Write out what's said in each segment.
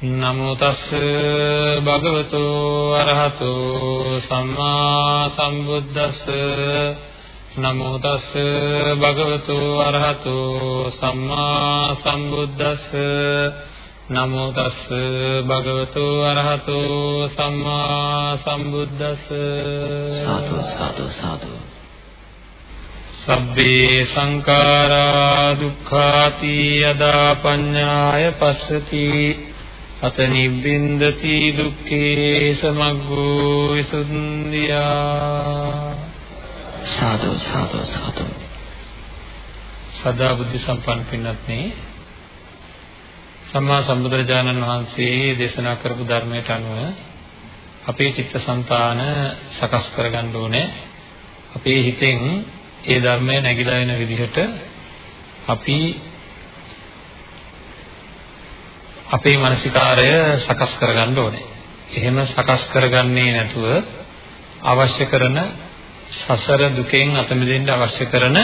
නමෝ තස් භගවතු අරහතෝ සම්මා සම්බුද්දස්ස. නමෝ තස් භගවතු අරහතෝ සම්මා සම්බුද්දස්ස. නමෝ තස් භගවතු අරහතෝ සම්මා සම්බුද්දස්ස. සාදු සාදු සාදු. සබ්බේ සංඛාරා දුක්ඛාති යදා පඤ්ඤාය පස්සති අත නිබ්බින්දති දුක්ඛේ සමග්ගෝ විසුද්ධියා සාදු සාදු සාදු සදා බුද්ධ සම්පන්න පින්වත්නි සම්මා සම්බුදුරජාණන් වහන්සේ දේශනා කරපු ධර්මයට අනුව අපේ චිත්තසංතාන සකස් කරගන්න ඕනේ. අපේ හිතෙන් ඒ ධර්මය නැగిලා එන විදිහට අපි අපේ මානසිකාරය සකස් කරගන්න ඕනේ. එහෙම සකස් කරගන්නේ නැතුව අවශ්‍ය කරන සසර දුකෙන් අත මිදෙන්න අවශ්‍ය කරන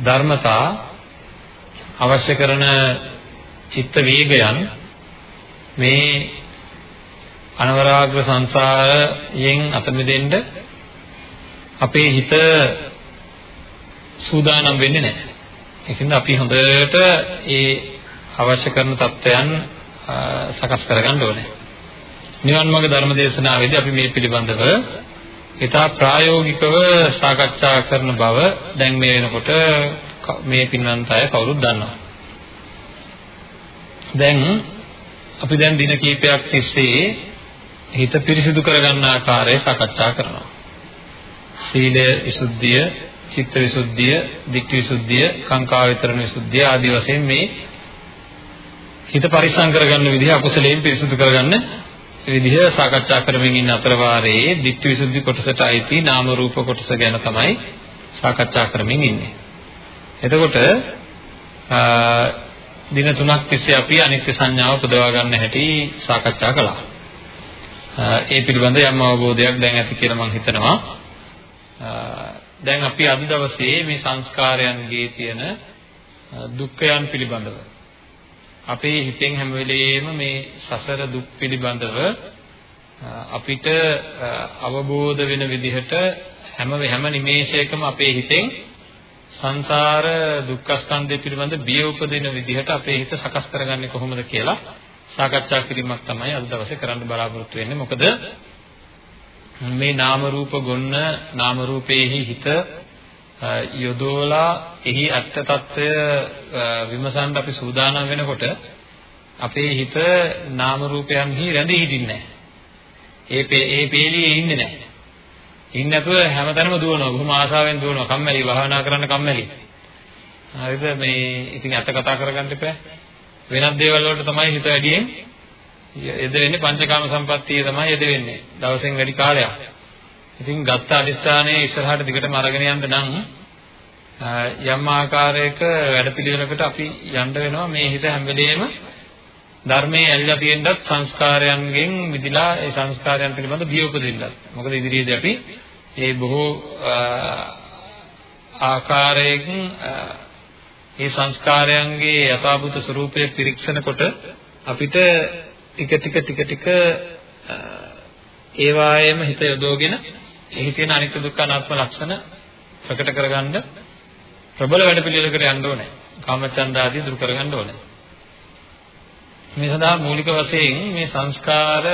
ධර්මතා අවශ්‍ය කරන චිත්ත වේගයන් මේ අනවරාග්‍ර සංසාරයෙන් අත මිදෙන්න අපේ හිත සූදානම් වෙන්නේ නැහැ. ඒකින්ද අපි හොඳට ඒ අවශ්‍ය කරන தත්වයන් සකස් කරගන්න ඕනේ. නිවන් මාර්ග ධර්ම දේශනාවේදී අපි මේ පිළිබඳව ඉතා ප්‍රායෝගිකව සාකච්ඡා කරන බව දැන් මේ වෙනකොට මේ පින්වන්ත අය කවුරුත් දන්නවා. දැන් අපි දැන් දින කීපයක් තිස්සේ හිත පිරිසිදු කරගන්න ආකාරය සාකච්ඡා කරනවා. සීලය විසුද්ධිය, චිත්ත විසුද්ධිය, ධිට්ඨි විසුද්ධිය, කාංකා විතරණ විසුද්ධිය ආදී වශයෙන් මේ හිත පරිස්සම් කරගන්න විදිහ අකුසලයෙන් පිරිසිදු කරගන්න විදිහ සාකච්ඡා කරමින් ඉන්න අතර වාරයේ ධිට්ඨි විසුද්ධි කොටසට අයිති නාම රූප කොටස ගැන තමයි සාකච්ඡා කරමින් ඉන්නේ. එතකොට දින තුනක් තිස්සේ අපි අනිත්‍ය සංඥාව පුදවා ගන්න හැටි සාකච්ඡා කළා. ඒ පිළිබඳ යම් අවබෝධයක් දැන් ඇති කියලා මම හිතනවා. දැන් අපි අද දවසේ මේ සංස්කාරයන්ගේ තියෙන දුක්ඛයන් පිළිබඳව අපේ හිතෙන් හැම වෙලෙම මේ සසර දුක් පිළිබඳව අපිට අවබෝධ වෙන විදිහට හැම හැම නිමේෂයකම අපේ හිතෙන් සංසාර දුක්ඛ ස්කන්ධය පිළිබඳ බිය උපදින විදිහට අපේ හිත සකස් කරගන්නේ කොහොමද කියලා සාකච්ඡා කිරීමක් තමයි අද දවසේ කරන්න බලාපොරොත්තු වෙන්නේ. මොකද මේ නාම රූප ගොන්න නාම රූපේහි හිත යොදවලා එහි ඇත්ත తত্ত্বය විමසන්න අපි සූදානම් වෙනකොට අපේ හිත නාම රූපයන්හි රැඳී හිටින්නේ නැහැ. ඒ ඒ පේළියේ ඉන්නේ නැහැ. ඉන්නේ නැතුව හැමතැනම දුවනවා. බොහොම ආසාවෙන් දුවනවා. කම්මැලි භාවනා කරන්න කම්මැලි. හරිද මේ ඉතින් අත කතා කරගන්න එපා. වෙනත් දේවල් වලට තමයි හිත වැඩියෙන් යෙදෙන්නේ පංචකාම සම්පත්තිය තමයි යෙදෙන්නේ. දවසෙන් වැඩි කාලයක්. ඉතින් ගත්ත අදිස්ථානයේ ඉස්සරහට දිගටම අරගෙන යන්න නම් යම් ආකාරයක වැඩපිළිවෙලකට අපි යන්න වෙනවා මේ හිත හැම වෙලෙම ධර්මයේ ඇලිලා තියෙනත් සංස්කාරයන්ගෙන් මිදිලා ඒ සංස්කාරයන් පිළිබඳ බිය උපදින්නත්. මොකද ඉදිරියේදී අපි මේ බොහෝ ආකාරයෙන් මේ සංස්කාරයන්ගේ යථාභූත ස්වરૂපය පිරික්සනකොට අපිට ටික ටික ටික ටික ඒවායේම හිත යොදවගෙන එහි තියෙන අනිත්‍ය දුක්ඛ අනාත්ම ලක්ෂණ ප්‍රකට කරගන්න ප්‍රබල වැඩ පිළිවෙලකට යන්න ඕනේ. කාමචන්ද ආදී දුරු කරගන්න ඕනේ. මේ සඳහා මූලික වශයෙන් මේ සංස්කාර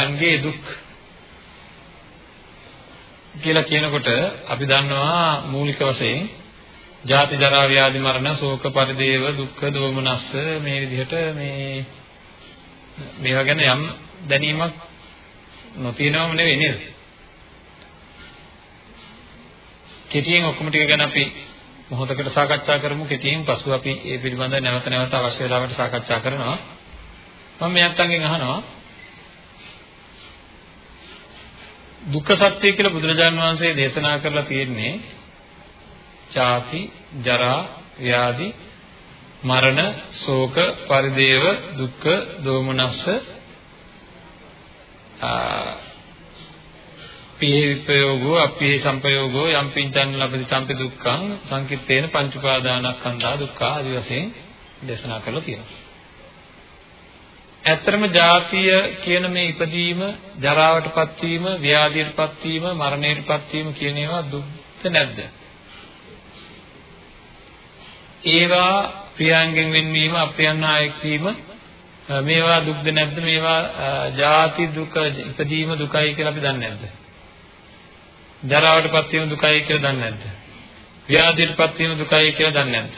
යන්ගේ දුක් කියලා කියනකොට අපි දන්නවා මූලික වශයෙන් ජාති ජරා ව්‍යාධි මරණ ශෝක පරිදේව දුක්ඛ දෝමනස්ස මේ විදිහට මේ මේවා ගැන යම් දැනීමක් නොතියනවම නෙවෙයි නේද? කෙටියෙන් ඔක්කොම ටික ගැන අපි මොහොතකට සාකච්ඡා කරමු කෙටියෙන් පසු අපි ඒ පිළිබඳව නැවත නැවත අවශ්‍ය වෙලාවට සාකච්ඡා කරනවා. මම මේ අත්තන්ගෙන් අහනවා දුක්ඛ සත්‍ය කියලා බුදුරජාන් වහන්සේ දේශනා කරලා තියෙන්නේ ජාති, ජරා, ව්‍යාධි, මරණ, ශෝක, පරිදේව, දුක්ඛ, දෝමනස්ස පිහි විපයෝගෝ අපිහි සංපයෝගෝ යම් පිංචන් ලබති සම්පි දුක්ඛං සංකිට්ඨේන පංච උපාදානස්කන්ධා දුක්ඛ ආදි වශයෙන් දේශනා කරලා තියෙනවා. ඇත්තරම ජාතිය කියන මේ ඉපදීම, ජරාවටපත් වීම, ව්‍යාධියටපත් වීම, මරණයටපත් වීම කියන ඒවා දුක්ද නැද්ද? ඒවා ප්‍රියංගෙන් වෙන්වීම, අප්‍රියන් ආයෙක් වීම මේවා දුක්ද නැද්ද? මේවා ජාති දුක, ඉපදීම දුකයි කියලා අපි දන්නේ නැද්ද? ජරාවටපත් වීම දුකයි කියලා දන්නේ නැද්ද? ව්‍යාධියටපත් වීම දුකයි කියලා දන්නේ නැද්ද?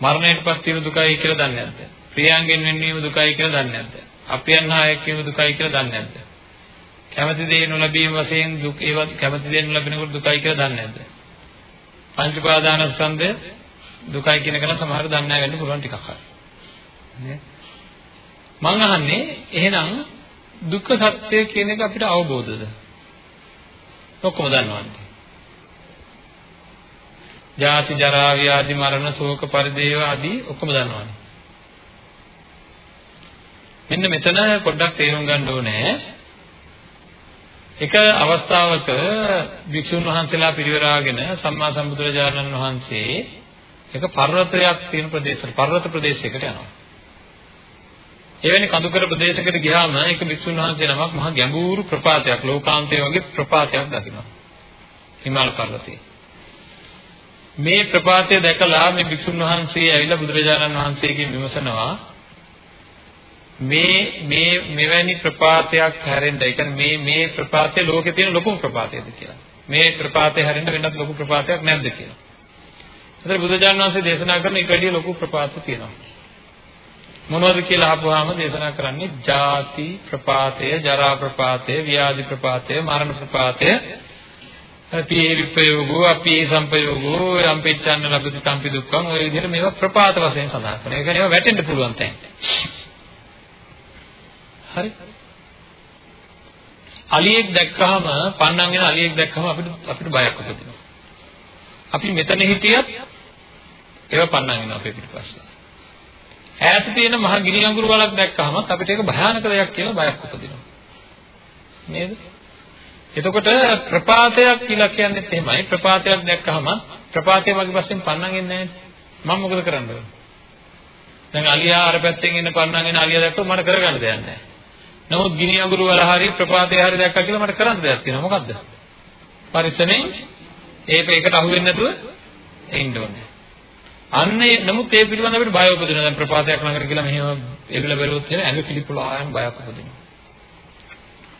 මරණයටපත් වීම දුකයි කියලා දන්නේ නැද්ද? ප්‍රියංගෙන් වෙන්වීම දුකයි කියලා දන්නේ නැද්ද? අප්‍රියන්හායක් වීම දුකයි කියලා දන්නේ නැද්ද? කැමති දේ නොලැබීම වශයෙන් දුක් ඒවත් කැමති දේ නොලැබෙනකොට දුකයි කියලා දන්නේ නැද්ද? පංච පාදානස්කන්ධය දුකයි කියන එක නම් සමහර දන්නේ නැහැ වෙන්න පුළුවන් ටිකක් හරි. නේ? මම අහන්නේ එහෙනම් දුක්ඛ සත්‍ය කියන එක අපිට අවබෝධද? ඔක්කොම දන්නවද? ජාති ජරා ව්‍යාධි මරණ ශෝක පරිදේව ආදී ඔක්කොම දන්නවනේ. මෙන්න මෙතන පොඩ්ඩක් තේරුම් ගන්න ඕනේ. එක අවස්ථාවක වික්ෂුන් වහන්සේලා පිරිවරාගෙන සම්මා සම්බුදුරජාණන් වහන්සේ එක පර්වතයක් තියෙන ප්‍රදේශයකට පර්වත ප්‍රදේශයකට යනවා. එවැනි කඳුකර ප්‍රදේශයකට ගියාම ඒක වික්ෂුන් වහන්සේ නමක් මහා ගැඹුරු ප්‍රපාතයක් ලෝකාන්තය වගේ ප්‍රපාතයක් දකිනවා. හිමාල පර්වතයේ. මේ ප්‍රපාතය දැකලා මේ වික්ෂුන් වහන්සේ ඇවිල්ලා බුදුරජාණන් වහන්සේගෙන් විමසනවා මේ මේ මෙවැනි ප්‍රපාතයක් හැරෙන්න ඒ කියන්නේ මේ මේ ප්‍රපාතය ලෝකේ තියෙන ලොකුම ප්‍රපාතයද කියලා. මේ ප්‍රපාතය හැරෙන්න වෙනත් ලොකු ප්‍රපාතයක් නැද්ද කියලා. ඒතර බුදුරජාණන් වහන්සේ දේශනා කරන ඊට වැඩිය ලොකු ප්‍රපාත තියෙනවා. මොනවද කියලා අහපුවාම දේශනා කරන්නේ ජාති ප්‍රපාතය, ජරා ප්‍රපාතය, ව්‍යාධි ප්‍රපාතය, මරණ ප්‍රපාතය, පී විපයෝගෝ, අපී සංපයෝගෝ, යම් පිච්ඡන්න ලබති තම්පි දුක්ඛං ඔය විදිහට මේවා ප්‍රපාත වශයෙන් සඳහන් කරනවා. ඒ කියන්නේ ඒවා වැටෙන්න පුළුවන් තැන්. හරි? අලියෙක් දැක්කහම, පන්නන්ගෙන අලියෙක් දැක්කහම අපිට අපිට බයක් උපදිනවා. අපි මෙතන හිටියත් ඒවා පන්නන්ගෙන අපේ පිටිපස්සේ. ඈත තියෙන මහ ගිනි අඟුරු වලක් දැක්කහම අපිට ඒක භයානක දෙයක් කියලා බයක් උපදිනවා. නේද? එතකොට ප්‍රපාතයක් කියලා කියන්නේත් එහෙමයි. ප්‍රපාතයක් දැක්කහම ප්‍රපාතය වගේ පස්සෙන් පන්නන් එන්නේ නැහැ. මම මොකද කරන්න ඕන? දැන් අලියා අර පැත්තෙන් එන පන්නන් එන අලියා දැක්කම මට කරගන්න දෙයක් නැහැ. නමුත් ගිනි අඟුරු වල හරි ප්‍රපාතය හරි දැක්කා කියලා මට කරන්න දෙයක් තියෙනවා. මොකද්ද? පරිස්සමෙන් ඒක එකට අහු වෙන්නේ නැතුව ඉන්න ඕනේ. අන්න ඒ නමුත් ඒ පිළිබඳව අපිට බය උපදිනවා. දැන් ප්‍රපාතයක් ළඟට ගිහලා මෙහෙම එවිල බැලුවොත් එහෙම ඇඟ කිලිපුලා ආයම බයක් උපදිනවා.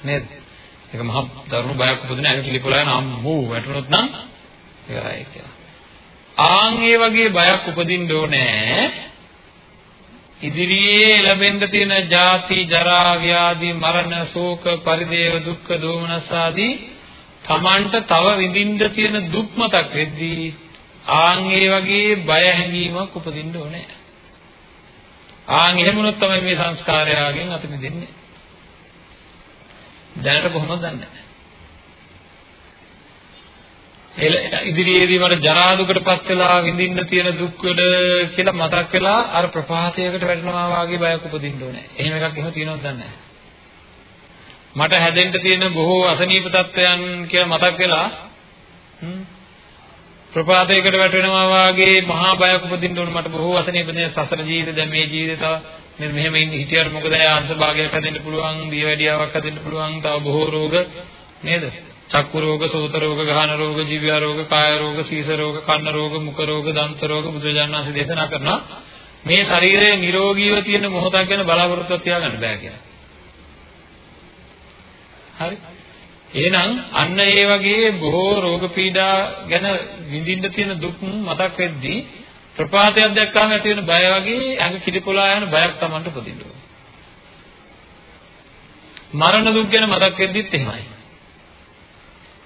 නේද? ඒක මහා දරුණු බයක් උපදින ඇඟ කිලිපුලා යන අම්මෝ වැටුනොත් නම් ඉවරයි කියලා. ආන් ඒ වගේ බයක් උපදින්න ඕනේ. ඉදිරියේ ලැබෙන්න තියෙන ජාති ජරා ව්‍යාධි මරණ ශෝක පරිදේව දුක්ඛ දෝමනස් ආදී තමන්ට තව විඳින්න තියෙන දුක් මතක් වෙද්දී ආන් ඒ වගේ බය හැඟීමක් උපදින්න ඕනේ. ආන් එහෙම වුණොත් තමයි මේ සංස්කාරයගෙන් අත මිදෙන්නේ. දැනට කොහොමද දන්නේ? ඉදිරියේදී මට ජරා දුකටපත් වෙලා විඳින්න තියෙන දුක් වල කියලා මතක් වෙලා අර ප්‍රපාතයකට වැටෙනවා වගේ බයක් උපදින්න ඕනේ. එහෙම එකක් එහෙම තියෙනවද දන්නේ නැහැ. මට හැදෙන්න තියෙන බොහෝ අසනීප තත්වයන් කියලා මතක් වෙලා ප්‍රපාතයකට වැටෙනවා වාගේ මහා බයක් උපදින්න ඕන මට බොහෝ අසනීපනේ සසර ජීවිතේ දැන් මේ ජීවිතේ තව මෙන්න මෙහෙම ඉන්න හිටියට මොකද ඒ අංශභාගයක් හැදෙන්න පුළුවන් දියවැඩියාවක් හැදෙන්න පුළුවන් තව බොහෝ රෝග නේද? චක්කු රෝග සෝත රෝග ගහන රෝග ජීව රෝග කාය රෝග සීස රෝග කන්න රෝග මුඛ රෝග දන්ත රෝග බුදුරජාණන් වහන්සේ දේශනා කරනවා. මේ ශරීරයේ නිරෝගීව තියෙන මොහොතක් ගැන බලාපොරොත්තු තියාගන්න බෑ කියලා. හරි. එහෙනම් අන්න ඒ වගේ බොහෝ රෝග පීඩා ගැන විඳින්න තියෙන දුක් මතක් වෙද්දී ප්‍රපාතයක් දැක්කම ඇති වෙන බය වගේ ඇඟ කිලිපොලා යන බයක් Tamanට උපදින්න මරණ දුක් ගැන මතක් වෙද්දිත් එහෙමයි.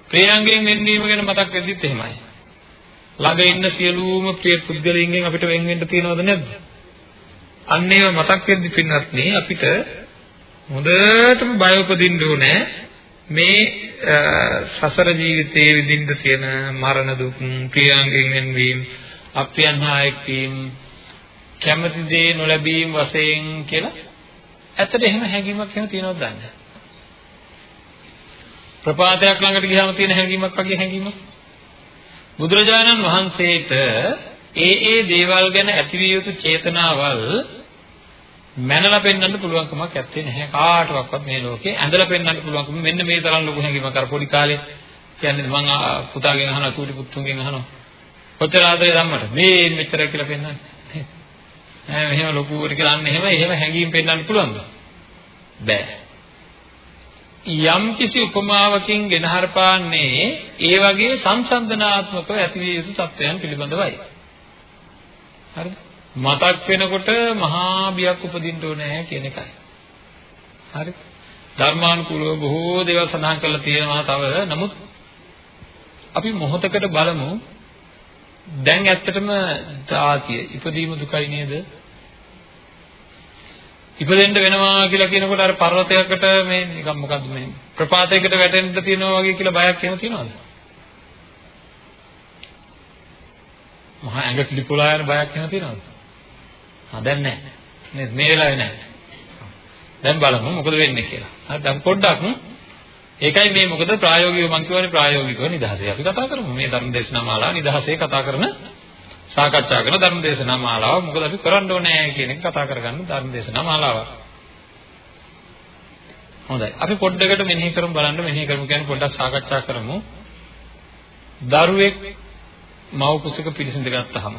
ප්‍රියංගෙන් වෙන්වීම ගැන මතක් වෙද්දිත් එහෙමයි. ළඟ ඉන්න සියලුම ප්‍රිය පුද්ගලයන්ගෙන් අපිට වෙන් වෙන්න තියනවද නැද්ද? අන්න ඒව මතක් වෙද්දි පින්නත් නේ අපිට හොඳටම බය උපදින්න ඕනේ මේ සසර ජීවිතයේ විඳින්න තියෙන මරණ දුක් ප්‍රියංගෙන් වෙනවීම අප්‍රියන් හා එක්වීම කැමති දේ නොලැබීම වශයෙන් කියලා ඇත්තට එහෙම හැඟීමක් එහෙම තියෙනවද දන්නේ ප්‍රපාතයක් ළඟට ගියාම තියෙන හැඟීමක් වගේ හැඟීමක්. බුදුරජාණන් වහන්සේට ඒ ඒ දේවල් ගැන ඇතිවිය යුතු චේතනාවල් මැනලා පෙන්වන්න පුළුවන් කමක් නැත්තේ නැහැ. කාටවත් මේ ලෝකේ ඇඳලා පෙන්වන්න පුළුවන්කම මෙන්න මේ තරම් ලොකු හැඟීමක් අර පොඩි කාලේ කියන්නේ මම පුතාගෙන් අහනවා කූටි පුතුන්ගෙන් අහනවා. කොච්චර ආදරේ ධම්මට? මේ මෙච්චර කියලා පෙන්වන්නේ. ඈ මෙහෙම ලොකුවට කියලා අන්න එහෙම එහෙම හැඟීම් පෙන්වන්න පුළුවන්ද? බෑ. යම් කිසි උපමාවකින් ගෙන හරපාන්නේ ඒ වගේ සංසන්දනාත්මකව ඇතිවිය යුතු තත්වයන් පිළිබඳවයි. හරිද? මතක් වෙනකොට මහා බියක් උපදින්න ඕනේ කියන එකයි. හරි. ධර්මානුකූලව බොහෝ දේවල් සඳහන් කරලා තියෙනවා තව. නමුත් අපි මොහොතකට බලමු දැන් ඇත්තටම ධාතිය ඉපදීම දුකයි නේද? ඉපදෙන්න වෙනවා කියලා කියනකොට අර පර්වතයකට මේ නිකන් මොකද්ද මේ ප්‍රපාතයකට වැටෙන්න තියෙනවා වගේ කියලා බයක් එහෙම තියෙනවද? මහා ඇඟ පිළිපොලා යන බයක් එහෙම තියෙනවද? ආ දැන් නැහැ. නේද? මේ වෙලාවේ නැහැ. දැන් බලමු මොකද වෙන්නේ කියලා. හරි දැන් පොඩ්ඩක් ඒකයි මේ මොකද ප්‍රායෝගිකව මම කියවනේ ප්‍රායෝගිකව නිදහසේ අපි කතා කරමු. මේ ධර්ම දේශනා මාලාව නිදහසේ කතා කරන සාකච්ඡා කරන ධර්ම දේශනා මාලාව මොකද අපි කරන්න ඕනේ කියන එක කතා කරගන්න ධර්ම දේශනා මාලාවක්. හොඳයි. අපි පොඩ්ඩකට මෙනෙහි කරමු බලන්න මෙනෙහි කරමු කියන්නේ පොඩ්ඩක් සාකච්ඡා කරමු. දරුවෙක් මව් කුසක පිළිසිඳ ගත්තාම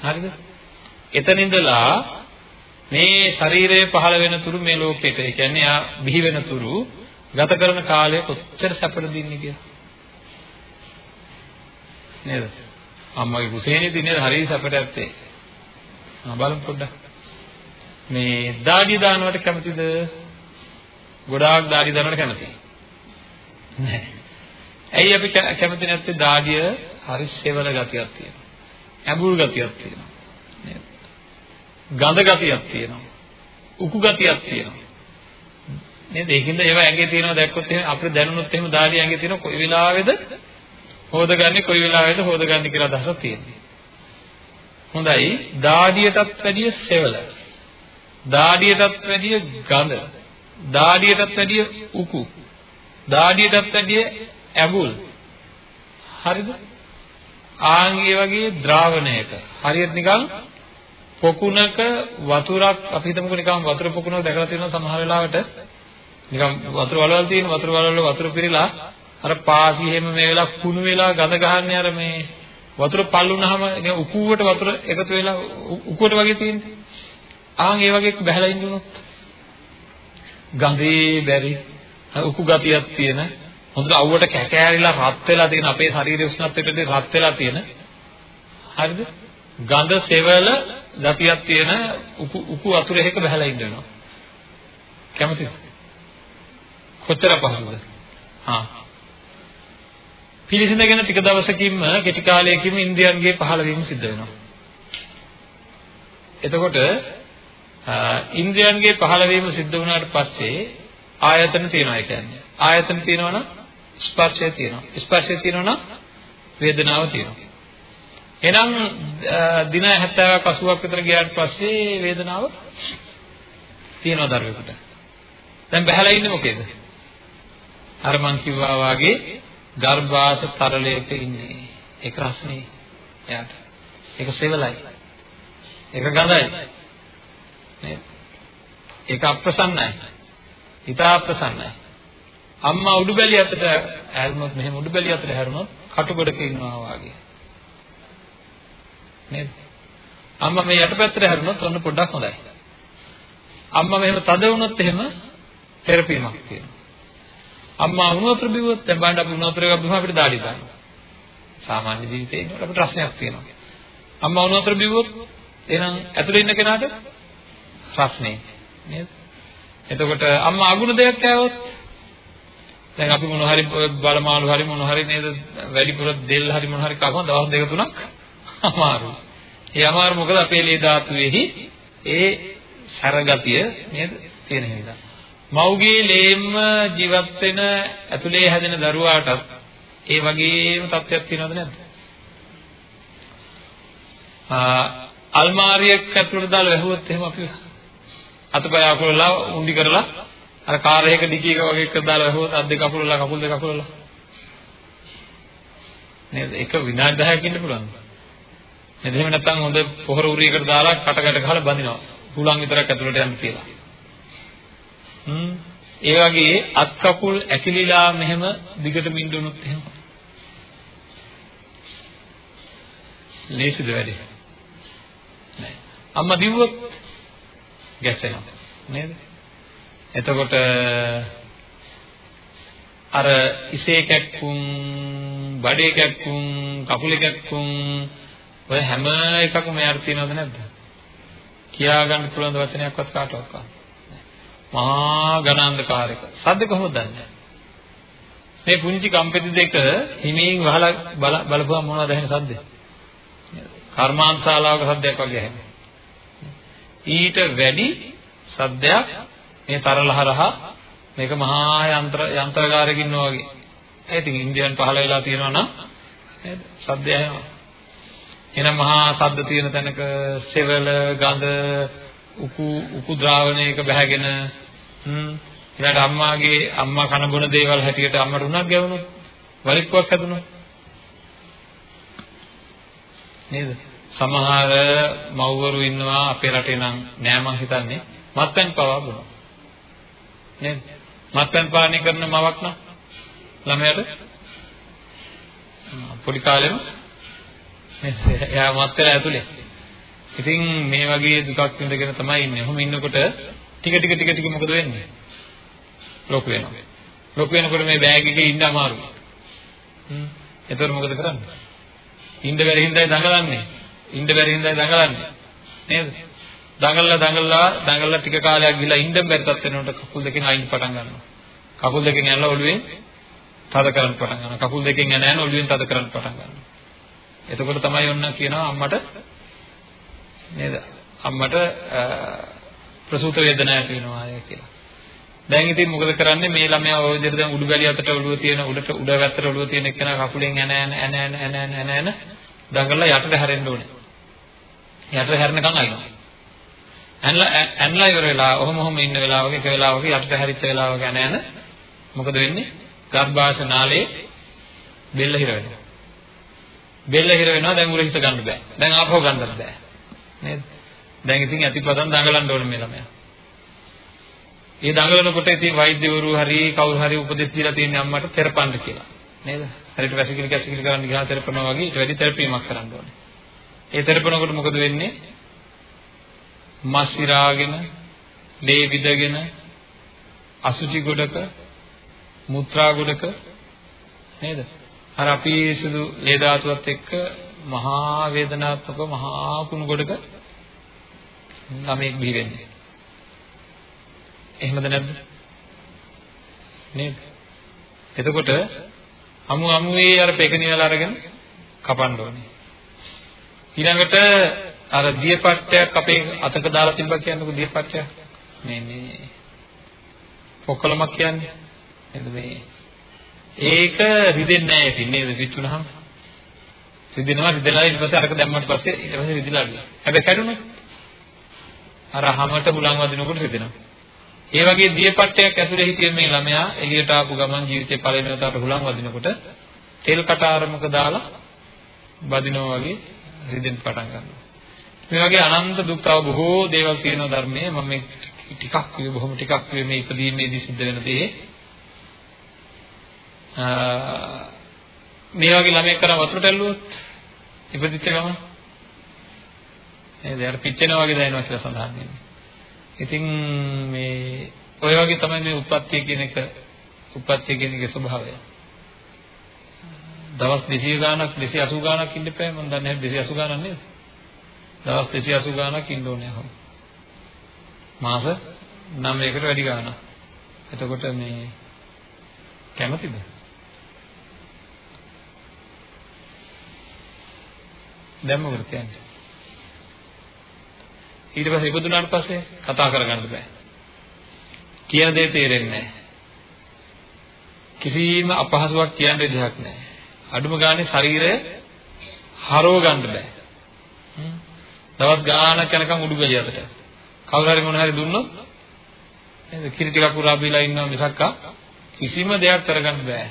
හරිද? එතන ඉඳලා මේ ශරීරය පහළ වෙන තුරු මේ ලෝකෙට ඒ කියන්නේ ආ බිහි වෙන තුරු ගත කරන කාලය කොච්චර සැපද දින්නේ කියලා. නේද? අම්මගේ කුසේනේදී නේද හරිය සැපට ඇත්තේ. ආ බලමු පොඩ්ඩක්. මේ දාඩිය දානවට කැමතිද? ගොඩාක් දාඩිය දානවට කැමතියි නෑ. ඇයි අපි කැමති නැත්තේ? දාඩිය හරි සෙවල ගතියක් තියෙනවා. ඇඹුල් ගතියක් තියෙනවා. නේද ගඳ ගතියක් තියෙනවා. උකු ගතියක් තියෙනවා. නේද? ඒකින්ද ඒවා ඇඟේ තියෙනවා දැක්කොත් එහෙම අපිට දැනුනොත් එහෙම දාඩිය ඇඟේ තියෙනවා කොයි වෙලාවෙද හොදගන්නේ කොයි වෙලාවෙද හොදගන්නේ කියලා අදහසක් තියෙනවා. හොඳයි දාඩියටත් වැඩිය සෙවල. දාඩියටත් වැඩිය ගඳ. දාඩියටත් වැඩිය උකු. දාඩියටත් වැඩිය ඇඹුල්. හරිද? ආන්ගේ වගේ ද්‍රාවණයක. හරියට නිකන් පොකුණක වතුරක් අපි හිතමුකෝ නිකන් වතුර පොකුණක් දැකලා තියෙනවා සමහර වෙලාවට. නිකන් වතුර වලවල් තියෙන වතුර වලවල වතුර පිරিলা අර පාසි හැම මේ වෙලාව කුණු වෙලා ගඳ ගහන්නේ අර මේ වතුර පල්ලුනහම නිකන් උකුවට වතුර එකතු වෙලා උකුවට වගේ තියෙන්නේ. ආන් ඒ වගේ බහැලා ඉන්නුනොත් ගඳේ බැරි. උකු ගතියක් තියෙන. හොඳට අවුවට කැකෑරිලා රත් වෙලා තියෙන අපේ ශරීරයේ උෂ්ණත්වයට රත් වෙලා තියෙන. හරිද? ගඳ සෙවල ගතියක් තියෙන උකු උකු වතුරේක බහලා ඉන්න වෙනවා. කැමතිද? කොච්චර පහසුද? හා. පිළිසිඳගෙන ටික දවසකින්ම කෙටි කාලයකින්ම ඉන්ද්‍රියන්ගේ පහළ වීම සිද්ධ වෙනවා. එතකොට ඉන්ද්‍රියන්ගේ පහළ වීම සිද්ධ වුණාට පස්සේ ආයතන තියෙනවා ඒ කියන්නේ. ආයතන තියෙනවා නම් ස්පර්ශය තියෙනවා. ස්පර්ශය තියෙනවා නම් වේදනාව තියෙනවා. එහෙනම් දින 70ක් 80ක් විතර ගියාට පස්සේ වේදනාව තියෙනවා දරුවෙකුට. දැන් බහැලා ඉන්නේ මොකේද? අර මං කිව්වා වාගේ ගර්භාෂ තරලයක ඉන්නේ. ඒක රසනේ. එයාට. ඒක සෙවලයි. ඒක ගඳයි. නේද? ඒක අප්‍රසන්නයි. හිත අප්‍රසන්නයි. අම්මා උඩුබැලිය අතට හැරුණොත් මෙහෙම උඩුබැලිය අතට හැරුණොත් කටුකොඩක ඉන්නවා වාගේ. නේද? අම්මා මේ යටපැත්තට හැරුණොත් ඔන්න පොඩ්ඩක් හොඳයි. අම්මා මෙහෙම තද වුණොත් එහෙම තෙරපීමක් තියෙනවා. අම්මා වුණ වතුර බිව්වොත් දැන් බලන්න අපි වුණ වතුර එකක් බිව්වම අපිට දාඩි දානවා. සාමාන්‍ය ජීවිතේ ඉන්නකොට අපිට රසයක් තියෙනවා. අම්මා වුණ වතුර බිව්වොත් එහෙනම් ඇතුලේ ඉන්න කෙනාට රස්නේ නේද? එතකොට අම්මා අගුණ දෙයක් කෑවොත් දැන් අපි මොන හරි බලමාළු හරි මොන හරි නේද වැඩිපුර දෙල් හරි මොන හරි කපම දවස් දෙක තුනක් අමාරුයි. ඒ අමාරු මොකද අපේ ලේ ධාතුවේහි ඒ සරගතිය නේද තියෙන හින්දා. මව්ගේ ලේම්ම ජීවත් වෙන ඇතුලේ හැදෙන දරුවාටත් ඒ වගේම තත්ත්වයක් තියෙනවද නැද්ද? ආ අල්මාරියක් ඇතුළට දාලා වැහුවොත් එහෙම අපි අතපය අකුලලා උන්ඩි කරලා අර කාර් එකක ඩිකි එක වගේ එකක් දාලා වැහුවොත් අත් දෙක අකුලලා කකුල් දෙක අකුලලා නේද? එක විනාඩි 10ක් ඉන්න පුළුවන්. නේද? එහෙම නැත්නම් හොඳ පොහොර උරියකට දාලා කටකට ගහලා බඳිනවා. හුලං විතරක් ඇතුළට යන්න කියලා. හ්ම් ඒ වගේ අත් කකුල් ඇකිලිලා මෙහෙම දිගට මින්දුනොත් එහෙම. ලේසිද වැඩේ? නෑ. අම්මා දිව්වොත් ගැස්සෙනවා. නේද? එතකොට අර ඉසේ කැක්කුම්, බඩේ කැක්කුම්, කකුලේ කැක්කුම් ඔය හැම එකකම යාර තියෙනවද නැද්ද? කියා ගන්න පුළුවන් වචනයක්වත් කාටවත් මහා ඝනාන්ධකාරයක. සද්ද කොහොමද දන්නේ? මේ පුංචි කම්පෙති දෙක හිමින් වහලා බලපුවා මොනවද ඇහෙන සද්ද? කර්මාන්ත ශාලාවක සද්දයක් වගේ ඇහෙනවා. ඊට වැඩි සද්දයක් මේ තරලහරහා මේක මහා යන්ත්‍ර යන්ත්‍රකාරයකින් ඉන්නවා වගේ. ඒ ඉතින් ඉන්දියන් පහළ වෙලා තියෙනවා නම් නේද? සද්දය ඇහෙනවා. එන මහා සද්ද තියෙන තැනක සෙවල ගඳ උකු උකු ද්‍රාවණයක බැහැගෙන හ්ම් ඊළඟට අම්මාගේ අම්මා කන බොන දේවල් හැටියට අම්මට උනක් ගැවුනොත් වලික්කුවක් හැදුනොත් නේද? සමහර මව්වරු ඉන්නවා අපේ රටේ නම් නෑ මං හිතන්නේ. මත්පැන් පවා බොනවා. නේද? මත්පැන් පානය කරන මවක් නම් ළමයාට? පොඩි කාලෙම එයා මත් වෙලා ඇතුලේ ඉතින් මේ වගේ දුකක් විඳගෙන තමයි ඉන්නේ. ඔහොම ඉන්නකොට ටික ටික ටික ටික මොකද වෙන්නේ? ලොකු වෙනවා. ලොකු වෙනකොට මේ බෑග් එකේ ඉන්න අමාරුයි. හ්ම්. එතකොට මොකද කරන්නේ? ඉන්න බැරි හින්දායි දඟලන්නේ. ඉන්න බැරි හින්දායි දඟලන්නේ. නේද? දඟලලා දඟලලා දඟලලා ටික කාලයක් ගිහලා ඉන්න බැරි තත් වෙනකොට කකුල් දෙකෙන් අයින් පටන් ගන්නවා. කකුල් දෙකෙන් යනලා ඔළුවෙන් තද කරන්න පටන් ගන්නවා. කකුල් දෙකෙන් යන යන ඔළුවෙන් තද කරන්න පටන් ගන්නවා. එතකොට තමයි ඔන්න කියනවා අම්මට නේද? අම්මට ප්‍රසූත වේදනාවක් ඇති වෙනවා කියලා. දැන් ඉතින් මොකද කරන්නේ මේ ළමයා ওই විදිහට දැන් උඩුබැලිය අතට ඔළුව තියෙන උඩට උඩ වැත්තට ඔළුව තියෙන එක්කෙනා කකුලෙන් ඇන ඇන ඇන ඇන ඇන ඇන ඇන ඇන දඟලලා යටට හැරෙන්න ඕනේ. යටට හැරෙනකන් අයිනවා. ඇනලා ඇනලා ඉවර වෙලා ඔහොම ඔහොම ඉන්න වෙලාවක එක වෙලාවක යටට හැරිච්ච වෙලාවක ඇන ඇන මොකද වෙන්නේ? ගර්භාෂ නාලයේ බෙල්ල හිර වෙනවා. බෙල්ල හිර වෙනවා දැන් උර හිත ගන්න බෑ. දැන් ආපහු ගන්නත් බෑ. නේද? දැන් ඉතින් ඇතිපතන් දඟලන්න ඕනේ මේ ළමයා. ඒ දඟලනකොට ඉතින් වෛද්‍යවරු හරි කවුරු හරි උපදෙස් දීලා තියෙන අම්මට තෙරපන්න කියලා. නේද? හරියට වැසිකිලි කැසිකිලි කරන්න ගියා තෙරපනවා වගේ ඊට වැඩි තෙරපීමක් කරන්න ඕනේ. ඒ තෙරපනකොට මොකද වෙන්නේ? මස් විරාගෙන, ලේ විදගෙන, අසුචි ගොඩක, මුත්‍රා ගොඩක නේද? අර අපි සුදු ලේ ධාතුවත් එක්ක මහා වේදනාත්මක මහා කුණු ගොඩක ළමෙක් බිහි වෙන්නේ. එහෙමද නැද්ද? නේද? එතකොට අමු අමුවේ අර පෙකණියල අරගෙන කපන්න ඕනේ. ඊළඟට අර දියපට්ටයක් අපේ අතක දාලා තිබ්බා කියන්නකෝ දියපට්ටයක්. මේ මේ පොකලමක් කියන්නේ. නේද මේ ඒක රිදෙන්නේ නැහැ ඉතින් නේද පිච්චුනහම. රිදෙනවා රිදලා ඊට පස්සේ අරක දැම්මට පස්සේ ඊට පස්සේ රිදිලා අඩුයි. හැබැයි කැඩුනොත් අර හැමත හුලං වදිනකොට රිදෙනවා. ඒ වගේ දියපට්ටයක් ඇතුලේ හිටිය මේ ළමයා එළියට ආපු ගමන් ජීවිතේ පළවෙනි වතාවට හුලං වදිනකොට තෙල් කටාරමක දාලා වදිනවා වගේ රිදෙන්න පටන් ගන්නවා. මේ වගේ අනන්ත දුක් තව බොහෝ දේවල් තියෙනවා ධර්මයේ මම මේ ටිකක් කිව්ව බොහොම ටිකක් කිව්වේ මේ ඉදීමේදී සිද්ධ වෙන දේ. මේ වගේ ළමයෙක් කරා වතුරට ඇල්ලුවොත් ඉපදිච්ච ගමන් නේද? අර පිච්චෙනවා වගේ දැනෙනවා කියලා සඳහන් වෙන්නේ. ඉතින් මේ ඔය වගේ තමයි මේ උප්පත්තිය කියන එක උප්පත්තිය කියන එකේ ස්වභාවය. දවස් 200 ගාණක් 280 ගාණක් ඉන්න එපා මම දන්නේ නැහැ 280 ගාණක් නේද? දවස් 280 ගාණක් ඉන්න ඕනේ අහම. මාස 9කට වැඩි ගාණක්. එතකොට මේ කැමතිද? දැන් මොකද කියන්නේ? ඊට පස්සේ ඉපදුනාට පස්සේ කතා කරගන්න බෑ. කියන දේ තේරෙන්නේ නැහැ. කිසිම අපහසුාවක් කියන්න දෙයක් නැහැ. අඩුම ගානේ ශරීරය හරව ගන්න බෑ. දවස් ගාණක් යනකම් උඩු බැලිය අතට. කවුරු හරි මොන හරි දුන්නොත් නේද? කිරි ටිකක් පුරා බීලා ඉන්නවා මිසක්කා කිසිම දෙයක් කරගන්න බෑ.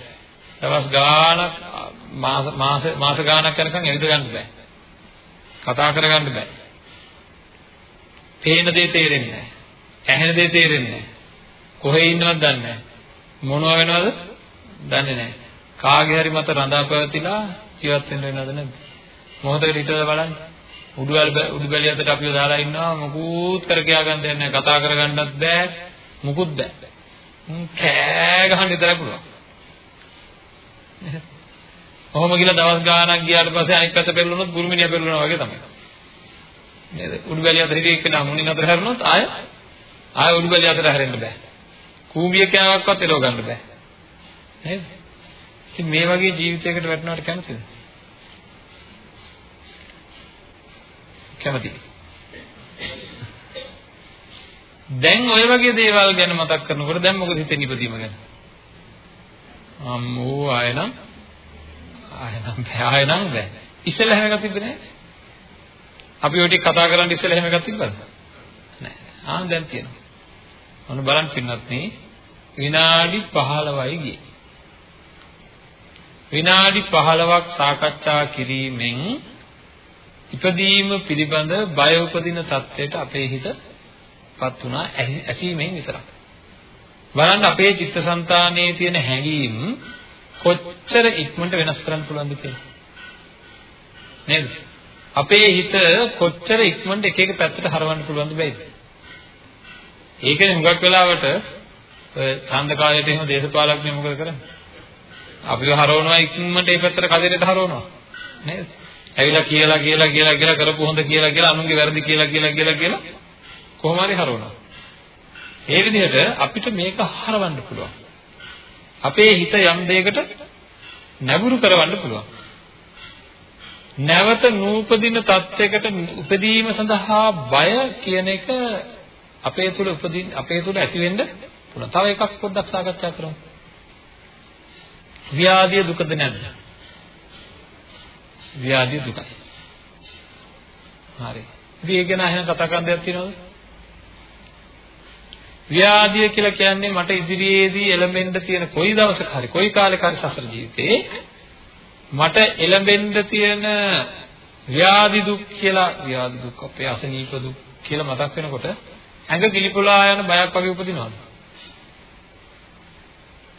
දවස් ගාණක් මාස මාස මාස ගාණක් යනකම් එළිද ගන්න බෑ. කතා කරගන්න බෑ. පේන දේ තේරෙන්නේ නැහැ. ඇහෙන දේ තේරෙන්නේ නැහැ. කොහේ ඉන්නවද දන්නේ නැහැ. මොනවා වෙනවද දන්නේ නැහැ. කාගේ හරි මත රඳා පැවතිලා ජීවත් වෙන්න වෙනවද නැද්ද? මොහොතකට හිතලා බලන්න. උඩුවැල් උඩුබැලිය අතට අපිව දාලා ඉන්නවා මොකුත් කර කියා ගන්න දෙයක් නැහැ. කතා කරගන්නත් බෑ. මුකුත් බෑ. කෑ ගහන්න විතරයි පුළුවන්. ඔහොම ගිහලා දවස් ගාණක් ගියාට පස්සේ අනිත් පැත්ත පෙරළුනොත් ගුරුමිනිය පෙරළුනවා වගේ තමයි. නේද? උඩුබැලිය අතර හිටිය එක්කෙනා මුණින් අතර හැරුණොත් ආය ආය උඩුබැලිය අතර හැරෙන්න බෑ. කූඹිය කෑවක්වත් එලව ගන්න බෑ. නේද? ඉතින් මේ වගේ ජීවිතයකට වැටෙනවට කැමතිද? කැමතියි. දැන් ওই වගේ දේවල් ගැන මතක් කරනකොට දැන් මොකද හිතෙන්නේ ඉපදීම ගැන? අම්මෝ ආයෙනම් ආයෙනම් බෑ ආයෙනම් බෑ. ඉස්සෙල්ලා හැම එකක් තිබ්බේ නැහැ. අපි ඔය ටික කතා කරන් ඉස්සෙල්ලා හැම එකක් තිබ්බද? නැහැ. ආන් දැන් තියෙනවා. ඔන්න බලන්න පින්නත් නේ විනාඩි 15යි ගියේ. විනාඩි 15ක් සාකච්ඡා කිරීමෙන් ඉපදීම පිළිබඳ බය උපදින තත්වයට අපේ හිතපත් වුණා ඇසීමෙන් විතරක්. බලන්න අපේ චිත්තසංතානයේ තියෙන හැඟීම් කොච්චර ඉක්මනට වෙනස් කරන්න පුළුවන්ද කියලා. නේද? අපේ හිත කොච්චර ඉක්මනට එක එක පැත්තට හරවන්න පුළුවන්ද බැයිද? ඒකනේ හුඟක් වෙලාවට ඔය ඡන්ද කාලයට එහෙම දේශපාලඥයෝ මොකද කරන්නේ? අපිව හරවනවා ඉක්මනට ඒ පැත්තට කඩේට හරවනවා. නේද? ඇවිල්ලා කියලා කියලා කියලා කියලා කරපු හොඳ කියලා කියලා අනුන්ගේ වැරදි කියලා කියලා කියලා කියලා කොහොම හරි හරවනවා. ඒ විදිහට අපිට මේක හරවන්න පුළුවන්. අපේ හිත යම් දෙයකට නැඹුරු කරවන්න පුළුවන්. නැවත නූපදින තත්යකට උපදීම සඳහා බය කියන එක අපේ තුල උපදින් අපේ තුල ඇති වෙන්න පුළුවන්. තව එකක් පොඩ්ඩක් සාකච්ඡා කරමු. ව්‍යාධිය දුකද නැද්ද? ව්‍යාධිය දුකයි. හරි. ඉතින් ඒක ගැන අහන කතා කරන්න දෙයක් තියෙනවද? ව්‍යාධිය කියලා කියන්නේ මට ඉදිරියේදී එළඹෙන්න තියෙන කොයි දවසක හරි කොයි කාලෙක හරි සසර ජීවිතේ මට එළඹෙන්න තියෙන ව්‍යාධි දුක් කියලා ව්‍යාධි දුක් අපේ අසනීප දුක් කියලා මතක් වෙනකොට ඇඟ කිලිපොලා යන බයක් වගේ උපදිනවද?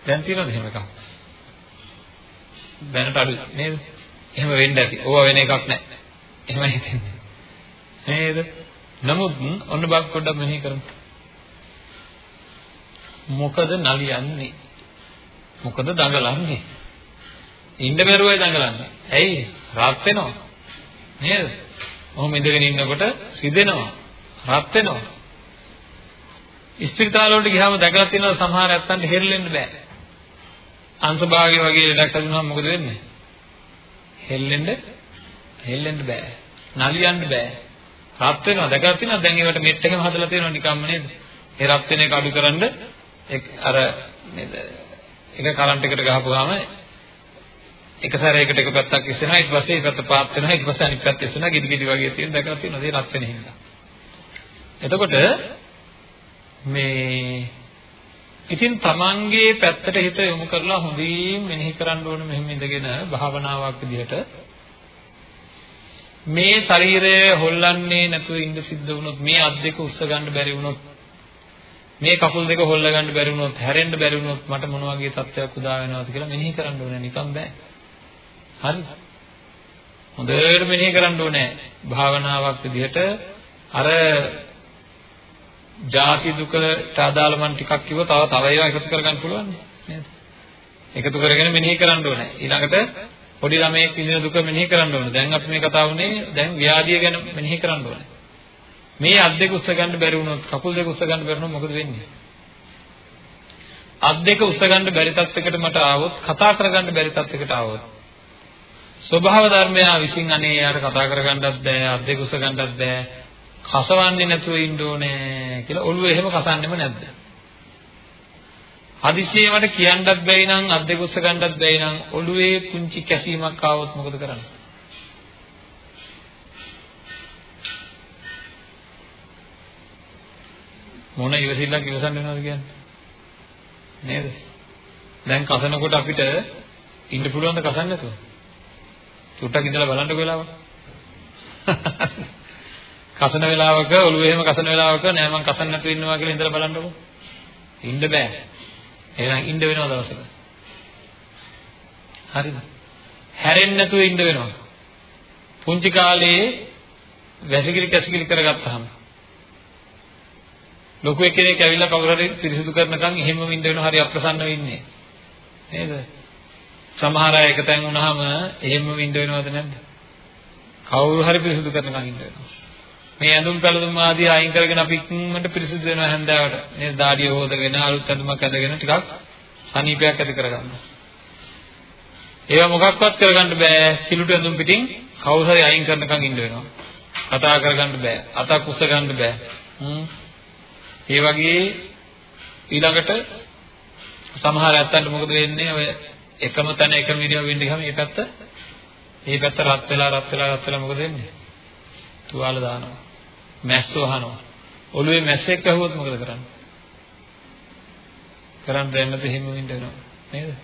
දැන් තියෙනවද එහෙම එකක්? දැනට අඩු නේද? එහෙම වෙන්න ඇති. ඕවා වෙන එකක් නැහැ. එහෙමයි හිතෙන්නේ. නේද? නමුත් ඔන්න බක් පොඩ්ඩක් මෙනෙහි කරමු. මොකද නලියන්නේ? මොකද දඟලන්නේ? ඉන්න බැරුවයි දඟලන්නේ. ඇයි? රත් වෙනවා. නේද? ඔහොම ඉඳගෙන ඉන්නකොට රිදෙනවා. රත් වෙනවා. ස්පිරිතාල වලට ගියාම දැකලා තියෙනවා සමහර නැත්තන්ට හෙල්ලෙන්න බෑ. අංශභාගය වගේ ලෙඩක් හදුනහම මොකද වෙන්නේ? හෙල්ලෙන්න හෙල්ලෙන්න බෑ. නලියන්න බෑ. රත් වෙනවා. දැකලා තියෙනවා දැන් ඒවට මෙට් එකම හදලා තියෙනවා නිකම්ම නේද? ඒ රත් වෙන එක අඩු කරන්න අර නේද? එක කරන්ට් එකට ගහපුවාම එක සැරයකට එක පැත්තක් ඉස්සෙනවා ඊට පස්සේ ඒ පැත්ත පාත් වෙනවා ඊට පස්සේ අනිත් පැත්ත ඉස්සෙනවා ගෙඩි ගෙඩි වගේ තියෙන දැකලා තියෙනවා ඒ රත් වෙන හින්දා. එතකොට මේ ඉතින් තමන්ගේ පැත්තට හිත යොමු කරලා හොඳින් මෙනෙහි කරන්න ඕන මෙහෙම ඉඳගෙන භාවනාවක් විදිහට මේ ශරීරය හොල්ලන්නේ නැතුව ඉඳ සිද්ධ වුණොත් මේ අත් දෙක උස්ස ගන්න බැරි වුණොත් මේ කකුල් දෙක හොල්ල ගන්න බැරි වුණොත් හැරෙන්න බැරි වුණොත් මට මොන වගේ තත්ත්වයක් උදා වෙනවද කියලා මෙනෙහි කරන්න ඕනේ නිකන් බෑ හරිද හොඳට මෙනෙහි කරන්න ඕනේ භාවනාවක් විදිහට අර ජාති දුකට අදාළ මන් ටිකක් කිව්ව තව තව ඒවා එකතු කරගන්න පුළුවන් නේද? එකතු කරගෙන මෙනෙහි කරන්න ඕනේ. ඊළඟට පොඩි ළමයෙක් විඳින දුක මෙනෙහි කරන්න ඕනේ. දැන් අපි මේ කතාව උනේ දැන් ව්‍යාධිය ගැන මෙනෙහි කරන්න ඕනේ. මේ අත් දෙක උස්ස ගන්න බැරි වුණොත් කකුල් දෙක උස්ස ගන්න බැරි වුණොත් මොකද වෙන්නේ? අත් දෙක උස ගන්න බැරි තත්යකට මට ආවොත් කතා කරගන්න බැරි තත්යකට ආවොත් ස්වභාව ධර්මය විසින් අනේ යාට කතා කරගන්නත් බෑ අත් දෙක උස ගන්නත් බෑ කසවන්නේ නැතුව ඉන්න ඕනේ කියලා ඔළුව එහෙම කසන්නෙම නැද්ද? හදිස්සියේ මට කියන්නත් බැයි නම් අත් දෙක උස ගන්නත් බැයි නම් ඔළුවේ පුංචි කැසීමක් ආවොත් මොකද කරන්නේ? මොන ඉවසිල්ලක් ඉවසන්න වෙනවද කියන්නේ? නේද? දැන් කසනකොට අපිට ඉන්න පුළුවන් ද කසන්න නැතුව? චුට්ටක් ඉඳලා බලන්නකො වෙලාව. කසන වෙලාවක ඔළුව එහෙම කසන වෙලාවක නෑ මං කසන්න නැතුව ඉන්නවා කියලා ඉඳලා බලන්නකො. ඉන්න බෑ. එහෙනම් ඉන්න වෙනව දවසක. හරිද? හැරෙන්න නැතුව ඉන්න වෙනවා. පුංචි කාලේ වැසිකිලි කැසිකිලි කරගත්තාම ලොකු එක්කෙනෙක් ඇවිල්ලා කවුරු හරි පිරිසිදු කරනකන් එහෙමම ඉන්න වෙනවා හරි අප්‍රසන්න වෙන්නේ. නේද? සමහර අය එකතෙන් වුණාම එහෙමම ඉන්න වෙනවද නැද්ද? කවුරු හරි පිරිසිදු කරනකන් ඉන්න වෙනවා. මේ ඇඳුම් පැළඳුම් ආදී අයින් කරගෙන අපි ඉක්මනට පිරිසිදු වෙනවා හැන්දෑවට. නේද? දාඩිය හොදගෙන අලුත් ඇඳුමක් ඇඳගෙන ටිකක් සනීපයක් ඇති කරගන්න. ඒවා මොකක්වත් කරගන්න බෑ. සිලුට ඇඳුම් පිටින් කවුරු හරි අයින් කරනකන් ඉන්න වෙනවා. කතා කරගන්න බෑ. අතක් උස්ස ගන්න බෑ. හ්ම් ඒ වගේ ඊළඟට සමහර ඇත්තන්ට මොකද වෙන්නේ ඔය එකම තැන එකම විදිහම වෙන්න ගියාම මේ පැත්ත මේ පැත්ත රත් වෙලා රත් වෙලා රත් වෙලා මොකද වෙන්නේ? තුවාල දානවා. මැස්ස වහනවා. ඔළුවේ මැස්සෙක් ඇහුවොත් මොකද කරන්නේ? කරන්න දෙන්නත් එහෙම විඳ වෙනවා. නේද?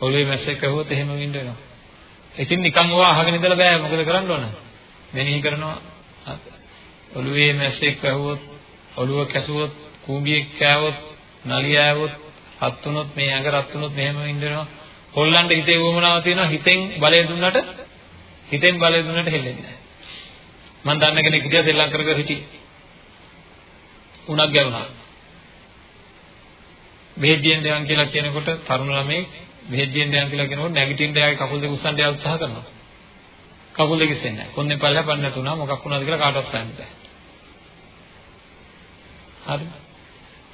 ඔළුවේ මැස්සෙක් ඇහුවොත් එහෙම විඳ වෙනවා. ඉතින් නිකන් ඕවා අහගෙන ඉඳලා බෑ මොකද කරන්න ඕන? මෙනෙහි කරනවා. ඔළුවේ මැස්සෙක් ඇහුවොත් ඔළුව කැසුවොත් කූඹියෙක් කෑවොත් නලිය ආවොත් රත් වුණොත් මේ ඇඟ රත් වුණොත් මෙහෙම ඉඳනවා හොල්ලන්න හිතේ වුමනාව තියෙනවා. හිතෙන් බලය දුන්නට හිතෙන් බලය දුන්නට හෙල්ලෙන්නේ නැහැ. මම දන්න කෙනෙක් හිටියා ශ්‍රී ලංකාවේ කර හිටියේ උණක් ගැවුණා. බෙහෙත්ියෙන් දෙවන් කියලා කියනකොට තරුණ ළමයි බෙහෙත්ියෙන් දෙවන් කියලා කියනකොට නැගිටින්න එයාගේ කකුල් දෙක උස්සන්න එයා උත්සාහ කරනවා. කකුල් දෙක ඉස්සෙන්නේ නැහැ. කොන්දේ පල්ලෙහා පන්න නැතුණා. මොකක් වුණාද කියලා කාටවත් කියන්න බෑ. හරි.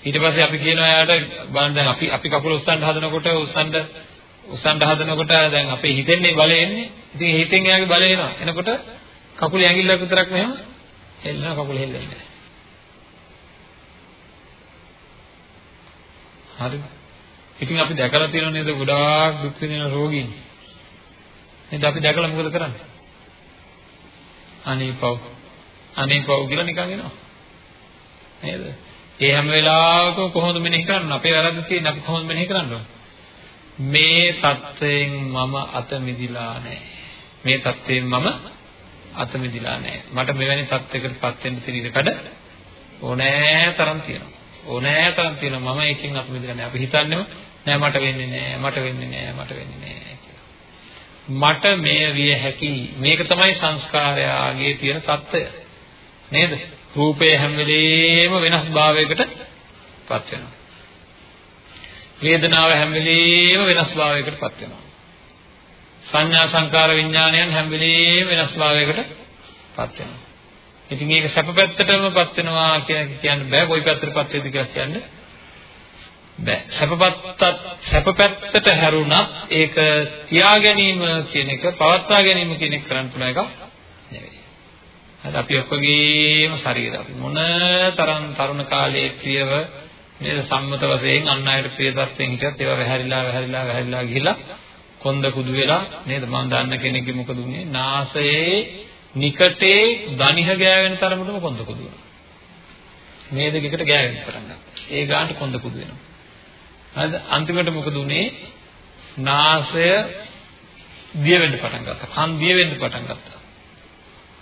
ඊට පස්සේ අපි කියනවා එයාට බලන්න දැන් අපි අපි කකුල උස්සන්න හදනකොට උස්සන්න උස්සන්න හදනකොට දැන් අපේ හිතෙන්නේ බලය එන්නේ. ඉතින් හිතෙන් එයාගේ බලය එනවා. එනකොට කකුලේ ඇඟිල්ලක් විතරක් මෙහෙම හෙල්ලනවා කකුල හෙල්ලෙන්නේ හරි. ඉතින් අපි දැකලා තියෙනව නේද ගොඩාක් දුක් විඳින රෝගීන්. නේද අපි දැකලා මොකද කරන්නේ? අනේ පව්. අනේ පව් කියලා නිකන් එනවා. නේද? ඒ හැම වෙලාවකම කොහොමද මෙනෙහි කරන්නේ? අපේ වැරද්ද තියෙන අපි කොහොමද මෙනෙහි කරන්නේ? මේ தත්වයෙන් මම අත මිදිලා නැහැ. මේ தත්වයෙන් මම අත මිදිලා නැහැ. මට මෙවැනි தත්වයකටපත් වෙන්න තියෙන ඉඩකඩ ඕනෑ තරම් තියෙනවා. ඕනෑ තරම් තියෙනවා. මම එකකින් අත මිදිලා නැහැ. අපි හිතන්නේම නෑ මට වෙන්නේ නෑ මට වෙන්නේ නෑ මට වෙන්නේ නෑ කියලා. මට මෙය විය හැකි. මේක තමයි සංස්කාරයාගේ තියෙන தত্ত্বය. නේද? රූපය හැම වෙලේම වෙනස් භාවයකට පත් වෙනවා. වේදනාව හැම වෙලේම වෙනස් භාවයකට පත් වෙනවා. සංඥා සංකාර විඥානයන් හැම වෙලේම වෙනස් භාවයකට පත් වෙනවා. ඉතින් මේක සැප පැත්තටම පත් වෙනවා කියන කියන්න බෑ. කොයි පැත්තටපත් වේද කියලා කියන්න බෑ. සැපපත්තත් සැප පැත්තට හැරුණත් ඒක තියා ගැනීම කියන එක පවත්වා ගැනීම කියන එක කරන්න පුළුවන් එකක් නෙවෙයි. හරි අපි ඔක්කොගේම ශරීර. අපි මොන තරම් තරුණ කාලයේ ප්‍රියව නේද සම්මත වශයෙන් අන් අයට ප්‍රිය තත්ත්වෙන් හිටියත් ඒවා වැහැරිලා වැහැරිලා වැහැරිලා ගිහිලා කොන්ද කුදු වෙලා නේද? මම දන්න කෙනෙක්ගේ මොකද උනේ නාසයේ නිකටේ දණිහ ගෑවෙන තරමටම කොන්ද කුදු වෙනවා. මේ දෙකකට ගෑවෙන්න පටන් ගත්තා. ඒ ගානට කොන්ද කුදු වෙනවා. හරිද අන්තිමට මොකද උනේ නාසය දිය වෙන්න පටන් ගත්තා. කන් දිය වෙන්න පටන් ගත්තා.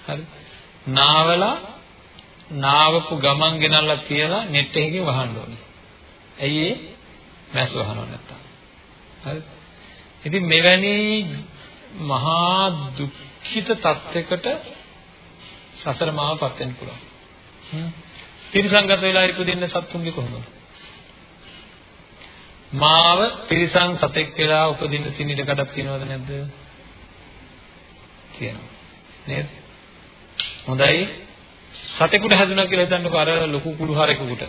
හරි? නාවලා නාවපු ගමන් ගෙනල්ලා තියලා net එකකින් වහන්න ඕනේ. ඇයි ඒ? මැස් වහනව නැත්තම්. හරි. ඉතින් මෙවැනි මහා දුක්ඛිත තත්යකට සසර මාවපත් වෙන්න පුළුවන්. හ්ම්. තිරසංගත වෙලා ඉපදෙන්න සත්තුන්ගේ කොහොමද? මාව තිරසං සතෙක් වෙලා උපදින්න තියෙන ඉඩ කඩක් තියනවද නැද්ද? තියෙනවා. නේද? හොඳයි සතෙකුට හැදුණා කියලා හිතන්නකෝ අර ලොකු කුළු හරෙකුට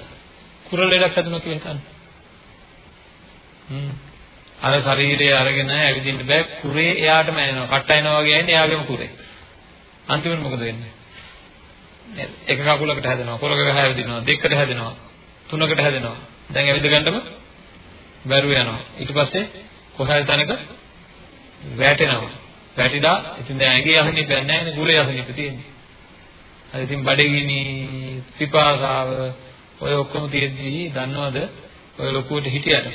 කුරල් ලෙඩක් හැදුණා කියලා හිතන්න හ්ම්. අර ශරීරය අරගෙන ඇවිදින්න බෑ කුරේ එයාටම එනවා. කට්ටයිනවා වගේ එන්නේ එයාගේම කුරේ. අන්තිමට මොකද වෙන්නේ? නේද? එක කකුලකට හැදෙනවා, කොරක ගහ හැදෙනවා, දෙකකට හැදෙනවා, තුනකට හැදෙනවා. දැන් ඇවිද ගන්නම බැරුව යනවා. ඊට පස්සේ කොහේ තැනක වැටෙනවා. වැටිලා ඉතින් දැන් ඇඟේ අසනීපයක් නැහැ නේ, ගුලේ අසනීප තියෙන්නේ. හරි ඉතින් බඩගිනි, පිපාසාව ඔය ඔක්කොම තියෙද්දි දන්නවද ඔය ලොකුවට හිටියට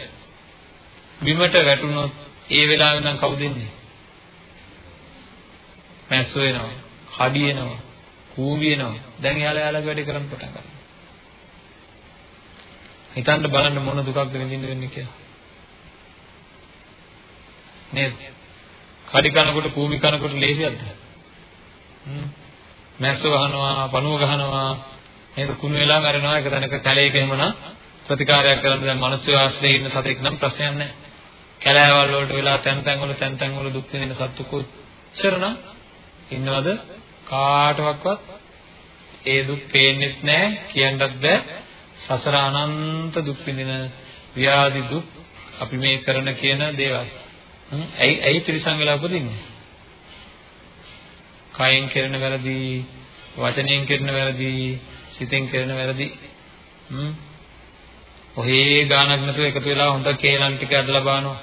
බිමට වැටුනොත් ඒ වෙලාවෙ නම් කවුද ඉන්නේ? මැස්සු වෙනවා, කඩි වෙනවා, කූඹි වෙනවා. දැන් එයාලා එයාලගේ වැඩේ කරන්න පටන් ගන්නවා. හිතන්න බලන්න මොන දුකක්ද විඳින්න වෙන්නේ කියලා. නේද? කඩි කනකොට කූඹි කනකොට ලේසියක්ද? හ්ම්. මැස්සු ගහනවා, පණුව ගහනවා, නේද? කුණු වෙලා මැරෙනවා එක තැනක කැලේක එහෙමනම් ප්‍රතිකාරයක් කරන්න දැන් මිනිස්සු ආශ්‍රයේ ඉන්න සතෙක් නම් ප්‍රශ්නයක් නැහැ. කැලෑවල් වලට වෙලා තැන් තැන් වල තැන් තැන් වල දුක් විඳින සත්තු කොච්චරනම් ඉන්නවද? කාටවත් ඒ දුක් පේන්නෙත් නැහැ කියන්නත් බෑ. සසර අනන්ත දුක් විඳින ව්‍යාධි දුක් අපි මේ කරන කියන දේවල්. ඇයි ඇයි ත්‍රිසං වෙලා උපදින්නේ? කයෙන් කරන වැරදි, වචනයෙන් කරන වැරදි, සිතෙන් කරන වැරදි. හ්ම්. ඔහේ ගානක් නැතුව එකතු වෙලා හොඳ කේලම් ටික අදලා බානවා.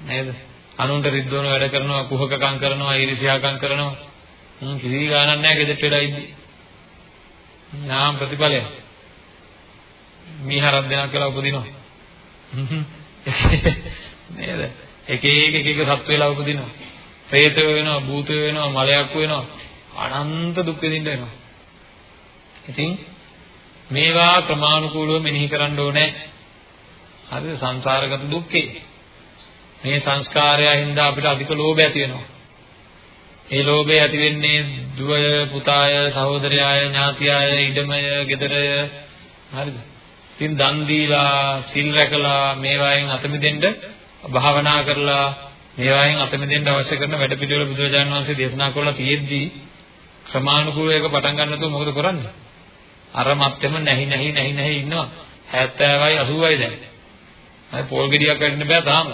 නේද? අනුන්ට රිද්දවන වැඩ කරනවා, කුහකකම් කරනවා, ඊර්ෂ්‍යාකම් කරනවා. හ්ම් කිසි ගානක් නැහැ ගෙදරට වෙලා ඉද්දි. නාම ප්‍රතිඵලය. මීහරක් දෙනා කියලා උපදිනවා. නේද? එක එක එක එක සත්ව වෙලා උපදිනවා. ප්‍රේතය වෙනවා, භූතය වෙනවා, මලයක් වෙනවා. අනන්ත දුක් විඳින්න වෙනවා. ඉතින් මේවා ක්‍රමානුකූලව මෙනෙහි කරන්න ඕනේ. හරිද? සංසාරගත දුක්ඛේ. මේ සංස්කාරය හින්දා අපිට අධික ලෝභය ඇති වෙනවා. ඒ ලෝභය ඇති වෙන්නේ දුවය, පුතාය, සහෝදරයාය, ඥාතියාය, ඉඩමය, ගෙදරය. හරිද? ඉතින් දන් දීලා, සිල් රැකලා මේවායින් අත මිදෙන්න භාවනා කරලා මේවායින් අත මිදෙන්න අවශ්‍ය කරන වැඩ පිළිවෙල බුදුරජාණන් වහන්සේ දේශනා කරලා තියෙද්දී ක්‍රමානුකූලව ඒක පටන් ගන්න නැතුව මොකද කරන්නේ? අර මත්තෙම නැහි නැහි නැහි නැහි ඉන්නවා 70යි 80යි දැන්. අය පොල් ගෙඩියක් වැටෙන්න බෑ තාම.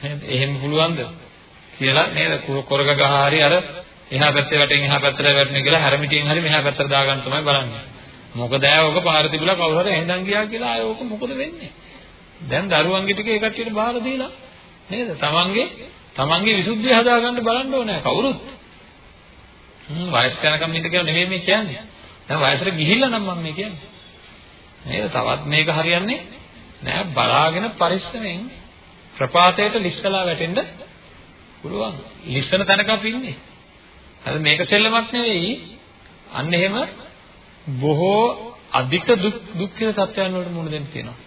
නේද? එහෙම පුළුවන්ද? කියලා නේද? කොරක ගහ හරි අර එහා පැත්තේ වටෙන් එහා පැත්තට වැටෙන කියලා හැරමිටියෙන් හරි මෙහා පැත්තට දාගන්න තමයි බලන්නේ. මොකද ඇය ඔක පාර තිබුණා කවුරු හරි ඇහෙන්දන් ගියා කියලා ආය ඕක මොකද වෙන්නේ? දැන් දරුවන්ගේ ටික ඒ කට්ටියට බාර දීලා නේද? තමන්ගේ තමන්ගේ විසුද්ධිය හදාගන්න බලන්න ඕනේ කවුරුත්. හ්ම් වයස් යනකම් ඉන්න කියලා නෙමෙයි මේ කියන්නේ. දැන් වයසට ගිහිල්ලා නම් මම මේ කියන්නේ. නේද? තවත් මේක හරියන්නේ නෑ බලාගෙන පරිස්සමෙන් ප්‍රපාතයට ලිස්සලා වැටෙන්න පුළුවන්. ලිස්සන තැනක අපි ඉන්නේ. හරි මේක සෙල්ලමක් නෙවෙයි. අන්න එහෙම බොහෝ අධික දුක් දුක් කියන තත්ත්වයන් වලට මුහුණ දෙන්න තියෙනවා.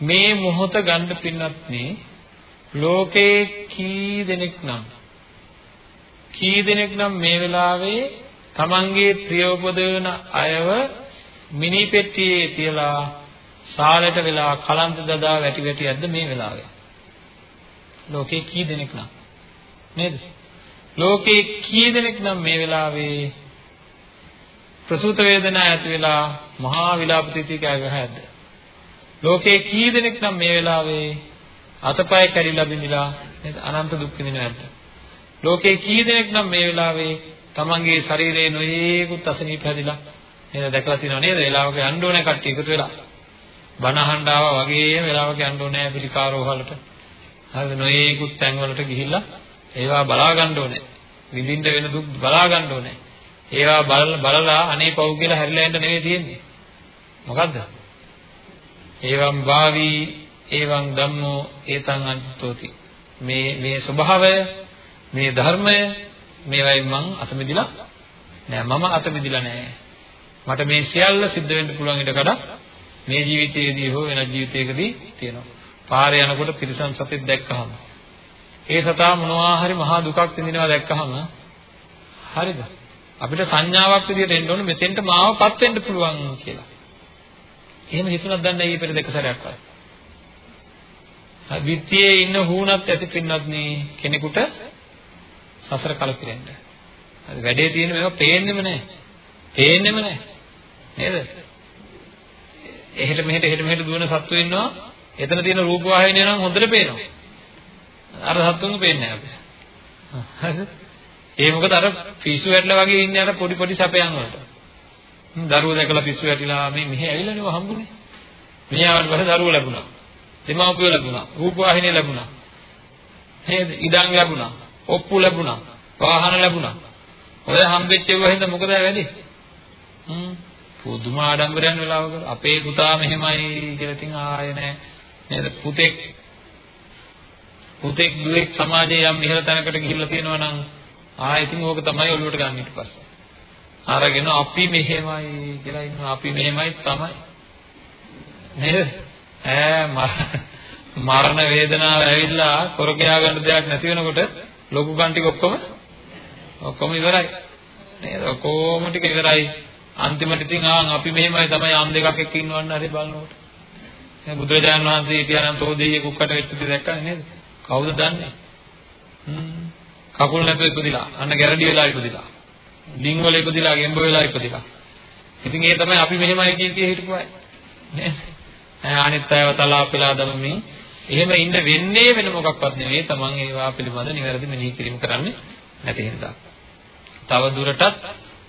මේ මොහොත ගන්න පින්නත් නේ ලෝකේ කී දෙනෙක් නම් කී දෙනෙක් නම් මේ වෙලාවේ තමන්ගේ ප්‍රියෝපදවන අයව මිනි පෙට්ටියේ තියලා සාලට වෙලා කලන්ත දදා වැටි වැටි යද්ද මේ වෙලාවේ? ලෝකේ කී දෙනෙක් නම්? නේද? ලෝකේ කී දෙනෙක් නම් මේ වෙලාවේ ප්‍රසූත වේදනා ඇති වෙලා මහා විලාප තිතිකය ගහද්ද ලෝකේ කී දෙනෙක් නම් මේ වෙලාවේ අතපය කැඩිලා බිඳිලා නේද? අනන්ත දුක් විඳිනව නැද්ද ලෝකේ කී දෙනෙක් නම් මේ වෙලාවේ තමන්ගේ ශරීරයේ නොයේකුත් අසනීප හැදිලා නේද? දැකලා තියෙනව නේද? වෙලාවක යන්න ඕනේ කට්ටිය එකතු වෙලා. බණ අහන්න ආවා වගේම වෙලාවක යන්න ඕනේ පිළිකාරෝහලට හරිද? නොයේකුත් තැන් වලට ගිහිල්ලා ඒවා බලා ගන්න ඕනේ. විඳින්න වෙන දුක් බලා ගන්න ඕනේ. ඒවා බලලා අනේ පව් කියලා හැරිලා යන්න නෙවෙයි තියෙන්නේ. මොකද්ද? ඒවම් භාවි ඒවං ධම්මෝ ඒතං අන්තෝති මේ මේ ස්වභාවය මේ ධර්මය මේවයින් මං අත මිදිලා නෑ. මම අත මිදිලා නෑ. මට මේ සියල්ල සිද්ධ වෙන්න පුළුවන් ඉඩ කඩක් මේ ජීවිතයේදී හෝ වෙන ජීවිතයකදී තියෙනවා. පාරේ යනකොට තිරිසන් සතෙක් දැක්කහම. ඒ සතා මොනවා හරි මහා දුකක් විඳිනවා දැක්කහම හරිද? අපිට සංඥාවක් විදිහට එන්න ඕනේ මෙතෙන්ට මාවපත් වෙන්න පුළුවන් කියලා. එහෙම හිතුණක් දැන් ඊ පෙර දෙක සැරයක් වගේ. විත්තියේ ඉන්න හුණත් ඇති පින්නත් නේ කෙනෙකුට සසර කලකිරෙන්න. හරි වැඩේ තියෙන මේවා පේන්නෙම නැහැ. පේන්නෙම නැහැ. නේද? එහෙට මෙහෙට එහෙට මෙහෙට දුවන සත්තු ඉන්නවා. එතන තියෙන රූප වාහිනිය නම් හොඳට පේනවා. අර සත්තුන්ව පේන්නේ නැහැ අපිට. හරිද? ඒ මොකද අර පිස්සු වැටලා වගේ ඉන්නේ අර පොඩි පොඩි සැපයන් වලට. දරුවෝ දැකලා පිස්සු වැටිලා මේ මෙහෙ ඇවිල්ලා නේ හම්බුනේ. මෙහි ආවට පස්සේ දරුවෝ ලැබුණා. දෙමාපියෝ ලැබුණා. රූප වාහිනිය ලැබුණා. නේද? ඉඩම් ලැබුණා. ඔප්පු ලැබුණා. වාහන ලැබුණා. ඔය හම්බෙච්ච ඒවා හින්දා මොකද වෙන්නේ? හ්ම් පුදුම ආඩම්බරයන් වෙලාවක අපේ පුතා මෙහෙමයි කියලා ඉතින් ආයෙ නෑ නේද පුතෙක් පුතෙක් දුවෙක් සමාජයේ යම් ඉහළ තැනකට ගිහිල්ලා තියෙනවා නම් ආයෙ ඉතින් ඕක තමයි ඔළුවට ගන්න ඊට පස්සේ අරගෙන අපි මෙහෙමයි කියලා ඉන්නවා අපි මෙහෙමයි තමයි නේද ඈ මරණ වේදනාව ඇවිල්ලා කරකියා ගන්න දෙයක් නැති වෙනකොට ලොකු කන් ටික ඔක්කොම ඔක්කොම ඉවරයි. නේද? ඔක්කොම ටික ඉවරයි. අන්තිමට ඉතින් ආන් අපි මෙහෙමයි තමයි අන් දෙකක් එක්ක ඉන්නවන්න හරි බලනකොට. දැන් බුදුරජාණන් වහන්සේ කියනනම් තෝදෙය කුක්කට වෙච්ච දේ දැක්කනේ නේද? කවුද දන්නේ? හ්ම්. කකුල් නැතුව ඉපදිලා අන්න ගැරඩි වෙලා ඉපදිලා. ඩිං වල ඉපදිලා ගෙම්බ වෙලා ඉපදිලා. ඉතින් ඒ තමයි අපි මෙහෙමයි කිය කිය හිටපු අය. නේද? අනිත් අයව තලාපෙලා දමමින් එහෙම ඉන්න වෙන්නේ වෙන මොකක්වත් නෙවෙයි. තමන් ඒවා පිළිබඳ නිවැරදි මෙනෙහි කිරීම කරන්නේ නැති හින්දා. තව දුරටත්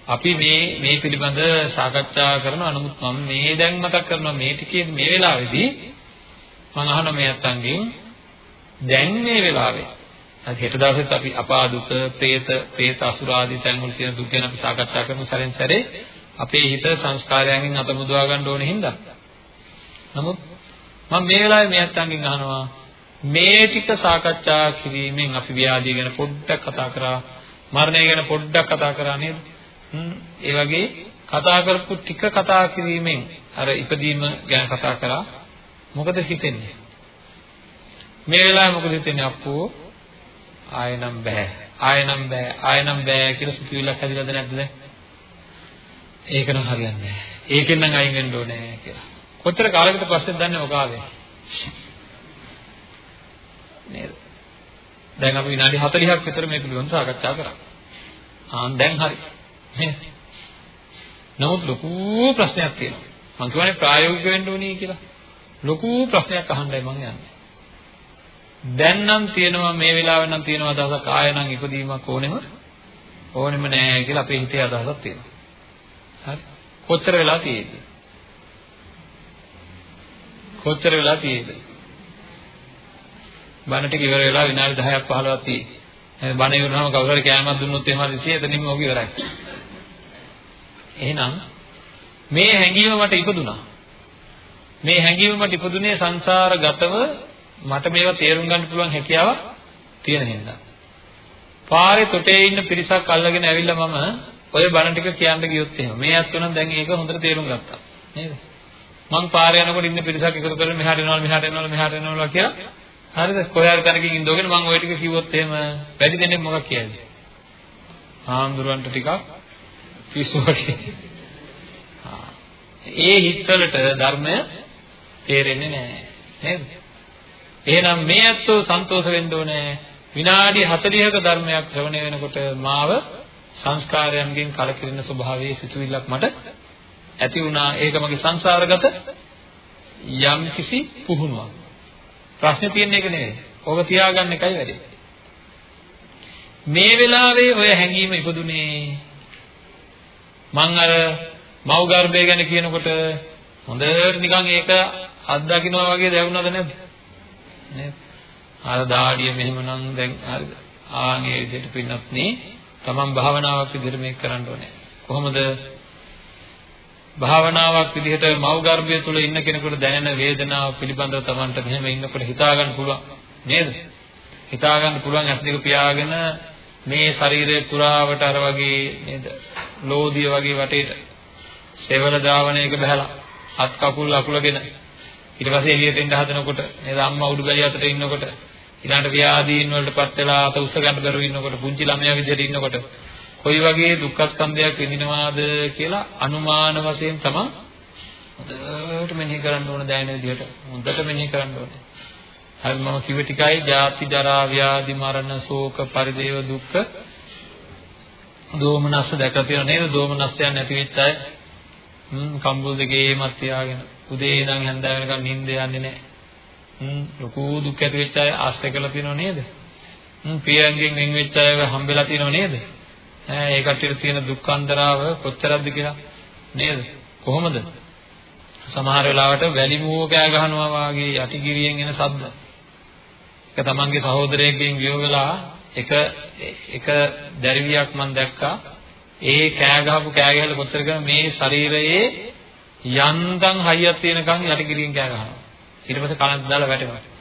අපි මේ මේ පිළිබඳ සාකච්ඡා කරන අනුමුත් මම මේ දැන් මතක් කරනවා මේ ටිකේ මේ වෙලාවේදී මම අහන මේ අත්ංගෙන් දැන් මේ වෙලාවේ අද හෙට දවසෙත් අපි අපාදුක, പ്രേත, പ്രേත අසුරාදී තැන්වල තියෙන දුක් ගැන අපි සාකච්ඡා කරන සැරෙන් සැරේ. අපේ හිත සංස්කාරයන්ගෙන් අත මුදවා ගන්න ඕනේ හින්දා. නමුත් මම මේ වෙලාවේ මේ අත්තන්ගෙන් අහනවා මේ ටික සාකච්ඡා කිරීමෙන් අපි ව්‍යාධිය ගැන පොඩ්ඩක් කතා කරා, මරණය ගැන පොඩ්ඩක් කතා කරා නේද? ඒ වගේ කතා කරපු ටික කතා කිරීමෙන් අර ඉපදීම ගැන කතා කරා. මොකද හිතෙන්නේ? මේ වෙලාවේ මොකද හිතෙන්නේ අප්පෝ ආයෙනම් බෑ. ආයෙනම් බෑ. ආයෙනම් බෑ කියලා සිතුවිල්ලක් හැදිලාද නැද්ද දැන්? ඒක නම් හරියන්නේ නැහැ ඒකෙන් නම් අයින් වෙන්න ඕනේ කියලා. කොච්චර කාලයකට පස්සෙද දන්නේ ඔක ආවේ නේද දැන් අපි විනාඩි 40ක් විතර මේ පිළිබඳව සාකච්ඡා කරා ආන් දැන් හරි නමුත් ලොකු ප්‍රශ්නයක් තියෙනවා. මම කියන්නේ ප්‍රායෝගික වෙන්න ඕනේ කියලා. ලොකු ප්‍රශ්නයක් අහන්නයි මම යන්නේ. දැන් නම් තියෙනවා මේ වෙලාවෙ නම් තියෙනවා අදහසක් ආය නම් ඉපදීමක් ඕනෙම ඕනෙම නෑ කියලා අපේ හිතේ අදහසක් තියෙනවා. හරි. කොච්චර වෙලා තියෙයිද? කොච්චර වෙලා තියෙයිද? බණ ටික ඉවර වෙලා විනාඩි 10ක් 15ක් තියෙයි. බණ ඉවරනම කවුරු හරි කෑමක් දුන්නොත් එහෙම හරි ඉතින් එතනින්ම ඔක ඉවරයි. එහෙනම් මේ හැඟීම මට ඉපදුනා. මේ හැඟීම මට ඉපදුනේ සංසාරගතව මට මේවා තේරුම් ගන්න පුළුවන් හැකියාව තියෙන හින්දා. පාරේ තොටේ ඉන්න පිරිසක් අල්ලගෙන ඇවිල්ලා මම ඔය බණ ටික කියන්න ගියොත් එහෙම මේ අත් උනන් දැන් ඒක හොඳට තේරුම් ගත්තා. නේද? මං පාරේ යනකොට ඉන්න පිරිසක් එකතු කරගෙන මෙහාට එනවා මෙහාට එනවා මෙහාට එනවා කියලා හරිද? කොහේ හරි තැනකින් ඉඳගෙන මං ওই ටික කිව්වොත් එහෙම වැඩි දෙනෙක් මොකක් කියයිද? ආම්දුරන්ට ටිකක් පිස්සු වගේ. ඒ හිතවලට ධර්මය තේරෙන්නේ නැහැ. නේද? එහෙනම් මේ ඇත්තෝ සන්තෝෂ වෙන්න ඕනේ. විනාඩි 40ක ධර්මයක් ශ්‍රවණය වෙනකොට මාව සංස්කාරයන්ගෙන් කලකිරෙන ස්වභාවයේ සිතුවිල්ලක් මට ඇති වුණා. ඒක මගේ සංසාරගත යම් කිසි පුහුණුවක්. ප්‍රශ්නේ තියෙන එක නෙවෙයි. ඕක තියාගන්න එකයි වැඩේ. මේ වෙලාවේ ඔය හැඟීම ඉපදුනේ මං අර මව් ගර්භය ගැන කියනකොට හොඳට නිකන් ඒක අත්දකින්නවා වගේ දැනුණාද නැද්ද? නේද? අර දාඩිය මෙහෙමනම් දැන් හරිද? ආන්ගේ විදිහට පින්නත් නේ තමන් භාවනාවක් විදිහට මේක කරන්න ඕනේ. කොහොමද? භාවනාවක් විදිහට මව් ගර්භය තුල ඉන්න කෙනෙකුට දැනෙන වේදනාව පිළිබඳව තමන්ට මෙහෙම ඉන්නකොට හිතා ගන්න පුළුවන් නේද? හිතා ගන්න පුළුවන් ඇස් දෙක පියාගෙන මේ ශරීරය පුරාවට අර වගේ නේද? ලෝදිය වගේ වටේට සෙවල ද්‍රාවණයක බහලා අත් කකුල් අකුලගෙන ඊට පස්සේ එළියට එන්න හදනකොට නේද අම්මා උඩු බැලිය අතට ඉන්නකොට ඊළඟට ව්‍යාධීන් වලටපත් වෙලා අත උස්ස ගන්න බැරුව ඉන්නකොට පුංචි ළමයා විදිහට ඉන්නකොට කොයි වගේ දුක්ඛ ස්කන්ධයක් විඳිනවාද කියලා අනුමාන වශයෙන් තමයි හොඳට මෙනෙහි කරන්න ඕන දැනෙන විදිහට හොඳට මෙනෙහි කරන්න ඕනේ. හරි මම කිව්ව ටිකයි ජාති ජරා ව්‍යාධි මරණ ශෝක පරිදේව දුක්ඛ දෝමනස්ස දැකලා තියෙන නේද? දෝමනස්සයන් නැති වෙච්ච අය හ්ම් කම්බුල් දෙකේමත් තියාගෙන උදේ ඉඳන් හැන්ද වෙනකන් නිින්ද යන්නේ නැහැ. හ්ම් ලොකු දුක් ඇති වෙච්ච අය ආශ්‍රය කරලා තියෙනව නේද? හ්ම් පියංගෙන් වෙන් වෙච්ච අයව හම්බෙලා තියෙනව නේද? ඈ ඒ කට්ටියට තියෙන දුක් අන්දරාව කොච්චරක්ද කියලා නේද? කොහොමද? සමහර වෙලාවට වැලි මුව කෑ ගහනවා වාගේ යටිගිරියෙන් එන ශබ්ද. ඒක තමන්ගේ සහෝදරයෙක්ගෙන් වියෝගලා එක එක දැරිවියක් මම දැක්කා. ඒ කෑ ගහපු කෑ ගහලා කොච්චර කරන මේ ශරීරයේ යන්තම් හයියක් තියෙනකන් යටිගිරියෙන් කෑ ගහනවා. ඊට පස්සේ කනත් දාලා වැටෙනවා.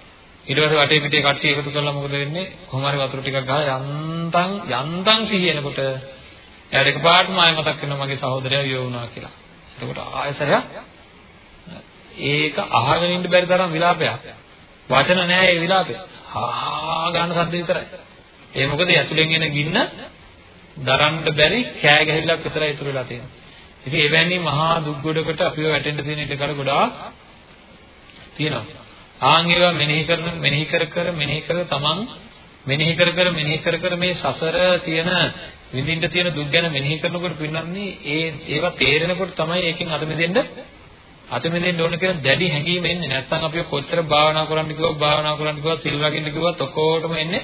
ඊට පස්සේ වටේ පිටේ කට්ටිය එකතු කරලා මොකද වෙන්නේ? කොහොම හරි වතුර ටිකක් ගහලා යන්තම් යන්තම් සිහිනකොට එයාට එකපාරටම ආයෙ මතක් වෙනවා මගේ සහෝදරයා වියෝ වුණා කියලා. එතකොට ආයෙසරයක් ඒක අහගෙන ඉන්න බැරි තරම් විලාපයක්. වචන නෑ ඒ විලාපේ. හා ගන්න සද්ද විතරයි. ඒ මොකද ඇතුලෙන් එන ගින්න දරන්න බැරි කෑ ගැහිල්ලක් විතරයි ඉතුරු වෙලා තියෙන්නේ. ඉතින් එවැනි මහා දුක් ගොඩකට අපිව වැටෙන්න තියෙන ඉඩකඩ ගොඩාක් තියෙනවා. ආන් ඒවා මෙනෙහි කරන මෙනෙහි කර කර මෙනෙහි කර තමන් මෙනෙහි කර කර මෙනෙහි කර කර මේ සසර තියෙන විඳින්න තියෙන දුක් ගැන මෙනෙහි කරනකොට පින්නන්නේ ඒ ඒවා තේරෙනකොට තමයි ඒකෙන් අත මෙදෙන්න අත මෙදෙන්න ඕන කියන දැඩි හැඟීම එන්නේ නැත්නම් අපි කොච්චර භාවනා කරන්න කිව්වොත් භාවනා කරන්න කිව්වොත් සිල් රකින්න කිව්වොත් ඔක්කොටම එන්නේ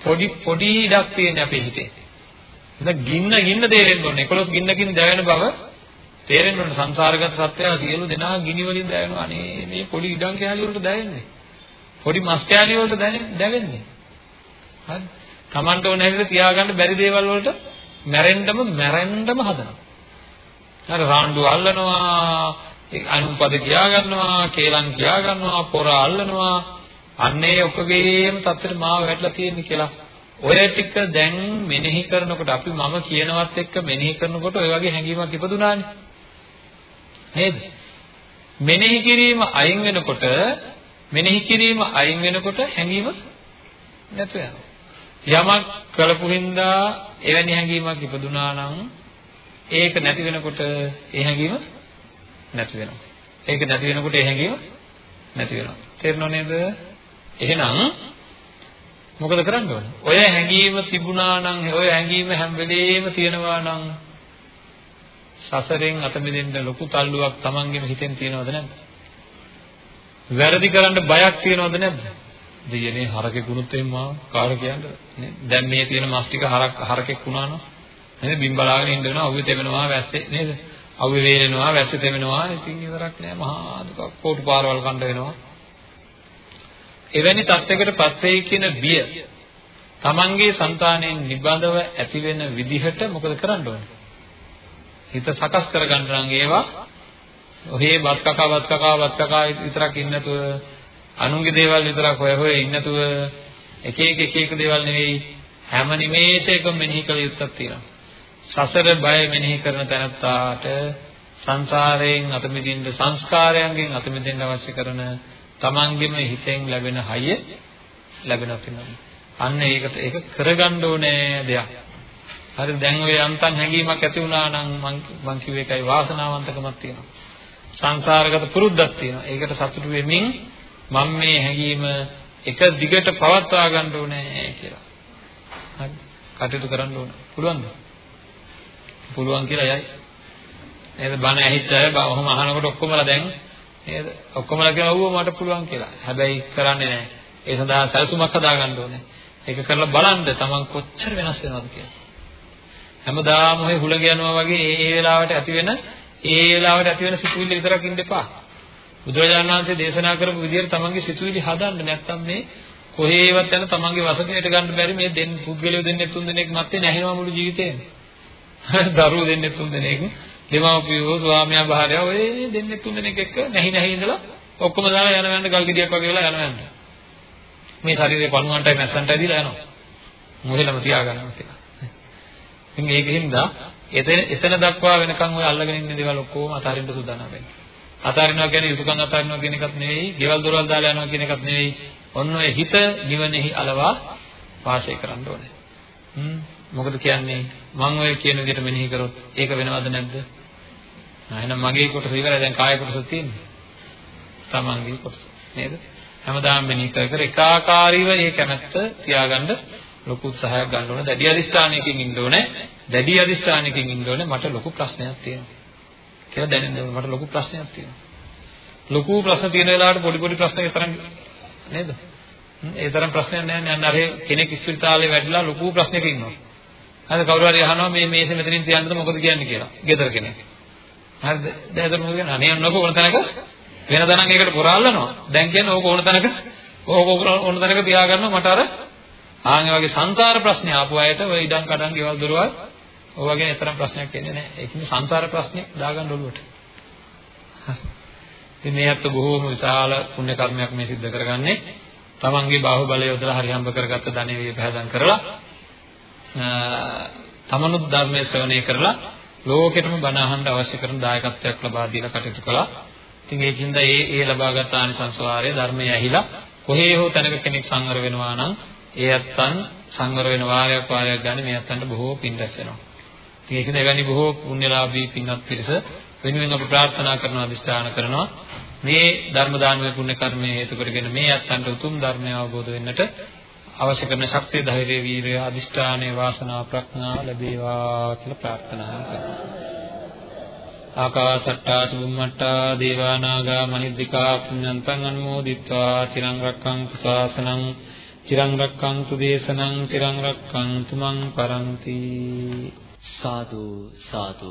පොඩි පොඩි ඉඩක් තියෙන අපේ හිතේ. එහෙනම් ගින්න ගින්න තේරෙන්න ඕනේ 11 ගින්නකින් දැවෙන බව තේරෙන්න ඕනේ සංසාරගත සත්‍යය සියලු දෙනා ගිනි වලින් දැවෙනවා. අනේ මේ පොඩි ඉඩම් කැලිය වලට දැවෙන්නේ. පොඩි මස් කැලිය වලට දැවෙන්නේ. හරි. Tamanට ඕන හැටියට තියාගන්න බැරි දේවල් වලට මැරෙන්නම මැරෙන්නම හදනවා. හරි රාණ්ඩු අල්ලනවා, අනුපද කියා ගන්නවා, කේලම් කියා ගන්නවා, පොර අල්ලනවා. අන්නේ ඔකගේම තත්ත්වෙට මාව වැටලා තියෙන්නේ කියලා. ඔය ටික දැන් මෙනෙහි කරනකොට අපි මම කියනවත් එක්ක මෙනෙහි කරනකොට ඔය වගේ හැඟීමක් ඉපදුනානේ. නේද? මෙනෙහි කිරීම අයින් වෙනකොට මෙනෙහි කිරීම අයින් වෙනකොට හැඟීම නැතු වෙනවා. යමක් කළපු හින්දා එවැනි හැඟීමක් ඉපදුනා නම් ඒක නැති වෙනකොට ඒ හැඟීම නැති වෙනවා. ඒක නැති වෙනකොට ඒ හැඟීම නැති වෙනවා. තේරෙනව නේද? එහෙනම් මොකද කරන්න ඕන? ඔය හැඟීම තිබුණා නම් ඔය හැඟීම හැම වෙලේම තියෙනවා නම් සසරෙන් අත මිදෙන්න ලොකු තල්ලුවක් Tamanගෙම හිතෙන් තියෙනවද නැද්ද? වැරදි කරන්න බයක් තියෙනවද නැද්ද? දෙයනේ හරකෙකුණුත් එහෙම කාර කියන්නේ නේ. දැන් මේ තියෙන මස් ටික හරක් හරකෙක් වුණා නම් නේද? බිම් බලාගෙන ඉන්න වෙනවා, අවුවේ තෙමෙනවා, වැස්සේ නේද? අවුවේ වේලෙනවා, වැස්සේ තෙමෙනවා. ඉතින් ඉවරක් නෑ මහා දුක කෝටු පාරවල් කණ්ඩ වෙනවා. එවැනි තත්යකට පත් වෙයි කියන බිය තමන්ගේ సంతාණයෙන් නිබඳව ඇති වෙන විදිහට මොකද කරන්න ඕනේ? හිත සකස් කරගන්න නම් ඒවා ඔහේ බත් කකා බත් කකා බත් කකා විතරක් ඉන්න නැතුව අනුන්ගේ දේවල් විතරක් හොය හොය ඉන්න නැතුව එක එක එක එක දේවල් නෙවෙයි හැම නිමේෂයකම මෙනෙහි කළ යුත්තක් තියෙනවා. සසර බය මෙනෙහි කරන තැනත්තාට සංසාරයෙන් අත මිදින්න සංස්කාරයන්ගෙන් අත මිදෙන්න අවශ්‍ය කරන තමන්ගෙම හිතෙන් ලැබෙන හය ලැබෙනවා කියනවා. අන්න ඒකට ඒක කරගන්න ඕනේ දෙයක්. හරි දැන් ඔය යන්තම් හැඟීමක් ඇති වුණා නම් මං මං කිව්ව එකයි වාසනාවන්තකමක් තියෙනවා. සංසාරගත පුරුද්දක් තියෙනවා. ඒකට සතුටු වෙමින් මම මේ හැඟීම එක දිගට පවත්වා ගන්න ඕනේ කියලා. හරි. කටයුතු කරන්න ඕන. පුළුවන්ද? පුළුවන් කියලා යයි. නේද? බණ ඇහිච්ච අය ඔහොම අහනකොට ඔක්කොමලා දැන් නේද? ඔක්කොමලා කියනවා ඌව මට පුළුවන් කියලා. හැබැයි කරන්නේ නැහැ. ඒ සඳහා සැලසුමක් හදාගන්න ඕනේ. ඒක කරලා බලන්න තමන් කොච්චර වෙනස් වෙනවද කියලා. හැමදාම ඔය හුලඟ යනවා වගේ ඒ ඒ වෙලාවට ඇති වෙන ඒ වෙලාවට ඇති වෙන සිතුවිලි විතරක් ඉන්න එපා. බුදුරජාණන් වහන්සේ දේශනා කරපු විදිහට තමන්ගේ සිතුවිලි හදන්න නැත්තම් මේ කොහේවත් යන තමන්ගේ වසඟයට ගන්න බැරි මේ දෙන්න පුද්ගලයෝ දෙන්නේ තුන් දෙනෙක් මැත්තේ නැහෙනවා මුළු ජීවිතේම. දරුවෝ දෙන්නේ තුන් දෙනෙක් දෙමාපියෝ ස්වාමියා භාර්යාව ඔය දෙන්නේ තුන් දෙනෙක් එක්ක නැහි නැහි ඉඳලා ඔක්කොම දාලා යන යන ගල් ගෙඩියක් වගේ වෙලා යන යන. මේ ශරීරේ පණුවන්ටයි මැස්සන්ටයි දීලා යනවා. මොහෙලම තියාගන්නවා කියලා. ඉතින් ඒකෙන්ද එතන එතන දක්වා වෙනකන් ඔය අල්ලගෙන ඉන්න දේවල් ඔක්කොම අතාරින්න සූදානම් වෙන්න. අතාරිනවා කියන්නේ යුතුයකම් අතාරිනවා කියන එකක් නෙවෙයි, ගෙවල් දොරවල් දාලා යනවා කියන එකක් නෙවෙයි. ඔන්න ඔය හිත නිවනෙහි අලවා වාසය කරන්න ඕනේ. හ්ම් මොකද කියන්නේ මම ඔය කියන විදිහට මෙනෙහි කරොත් ඒක වෙනවද නැද්ද? එහෙනම් මගේ කොටස ඉවරයි දැන් කාය කොටස තියෙන්නේ. තමන්ගේ කොටස නේද? හැමදාම මෙනෙහි කර කර එකාකාරීව මේ කැමැත්ත තියාගන්න ලොකු උත්සාහයක් ගන්න ඕනේ. දැඩි අදිස්ථානයකින් ඉන්න ඕනේ. දැඩි අදිස්ථානයකින් ඉන්න ඕනේ. මට ලොකු ප්‍රශ්නයක් තියෙනවා. කියලා දැනෙන්න ඕනේ. මට ලොකු ප්‍රශ්නයක් තියෙනවා. ලොකු ප්‍රශ්න තියෙන වෙලාවට පොඩි පොඩි ප්‍රශ්න විතරක් නේද? ඒ තරම් ප්‍රශ්නයක් නැහැ නේ. අන්න අර කෙනෙක් ස්පිරිතාලේ වැඩිලා ලොකු ප්‍රශ්නයක ඉන්නවා. හරිද? කවුරු හරි අහනවා මේ මේසෙ මෙතනින් තියන්නද මොකද කියන්නේ කියලා. ගෙදර කෙනෙක්. හරිද? දැන් එතන මොකද කියන්නේ? අනේ යන්නකො ඕන තැනක වෙන තැනක් ඒකට පුරාල්නවා. දැන් කියන්නේ ඕක ඕන තැනක ඕක ඕන තැනක තියාගන්නවා මට අර ආන් ඒ වගේ සංසාර ප්‍රශ්න ආපු අයට ඔය ඉඩම් කඩම් ගෙවල් දොරවල් ඔය වගේ තරම් ප්‍රශ්නයක් එන්නේ නැහැ. ඒ කියන්නේ සංසාර ප්‍රශ්නේ දාගන්න ඔළුවට. ඉතින් මේ අත්ත බොහෝම විශාල පුණ්‍ය කර්මයක් මේ සිද්ධ කරගන්නේ. තමන්ගේ බාහුවලය යොදලා හරි හම්බ කරගත්ත ධනෙ වේ පහදම් කරලා තමනුත් ධර්මයේ ශ්‍රවණය කරලා ලෝකෙටම බණ අහන්න අවශ්‍ය කරන දායකත්වයක් ලබා දීලා කටයුතු කළා. ඉතින් ඒකින්ද ඒ ඒ ලබාගත් ආනිසංස වාරය ධර්මයේ ඇහිලා කොහේ හෝ තැනක කෙනෙක් සංවර වෙනවා නම් ඒ අත්තන් සංවර වෙන වාරයක් වාරයක් ගන්න මේ අත්තන්ට බොහෝ පින් රැස් වෙනවා. ඉතින් ඒකද එවැනි බොහෝ පුණ්‍යලාභී පින්වත් පිරිස වෙනුවෙන් අපි ප්‍රාර්ථනා කරනවා අදිස්ථාන කරනවා මේ ධර්ම දානමය පුණ්‍ය කර්මයේ හේතු කරගෙන මේ අත්තන්ට උතුම් ධර්මය අවබෝධ වෙන්නට අවශ්‍ය කරන ශක්තිය ධෛර්යය වීරිය අදිෂ්ඨානයේ වාසනාව ප්‍රඥා ලැබේවා කියලා ප්‍රාර්ථනා කරනවා. ආකාසට්ටා චුම්මට්ටා දේවා නාග මහිද්దికා පුඤ්ඤන්තං අනුමෝදිත්වා චිරං රක්ඛන්තු ශාසනං චිරං රක්ඛන්තු දේශනං චිරං රක්ඛන්තු මං පරන්ති සාදු සාදු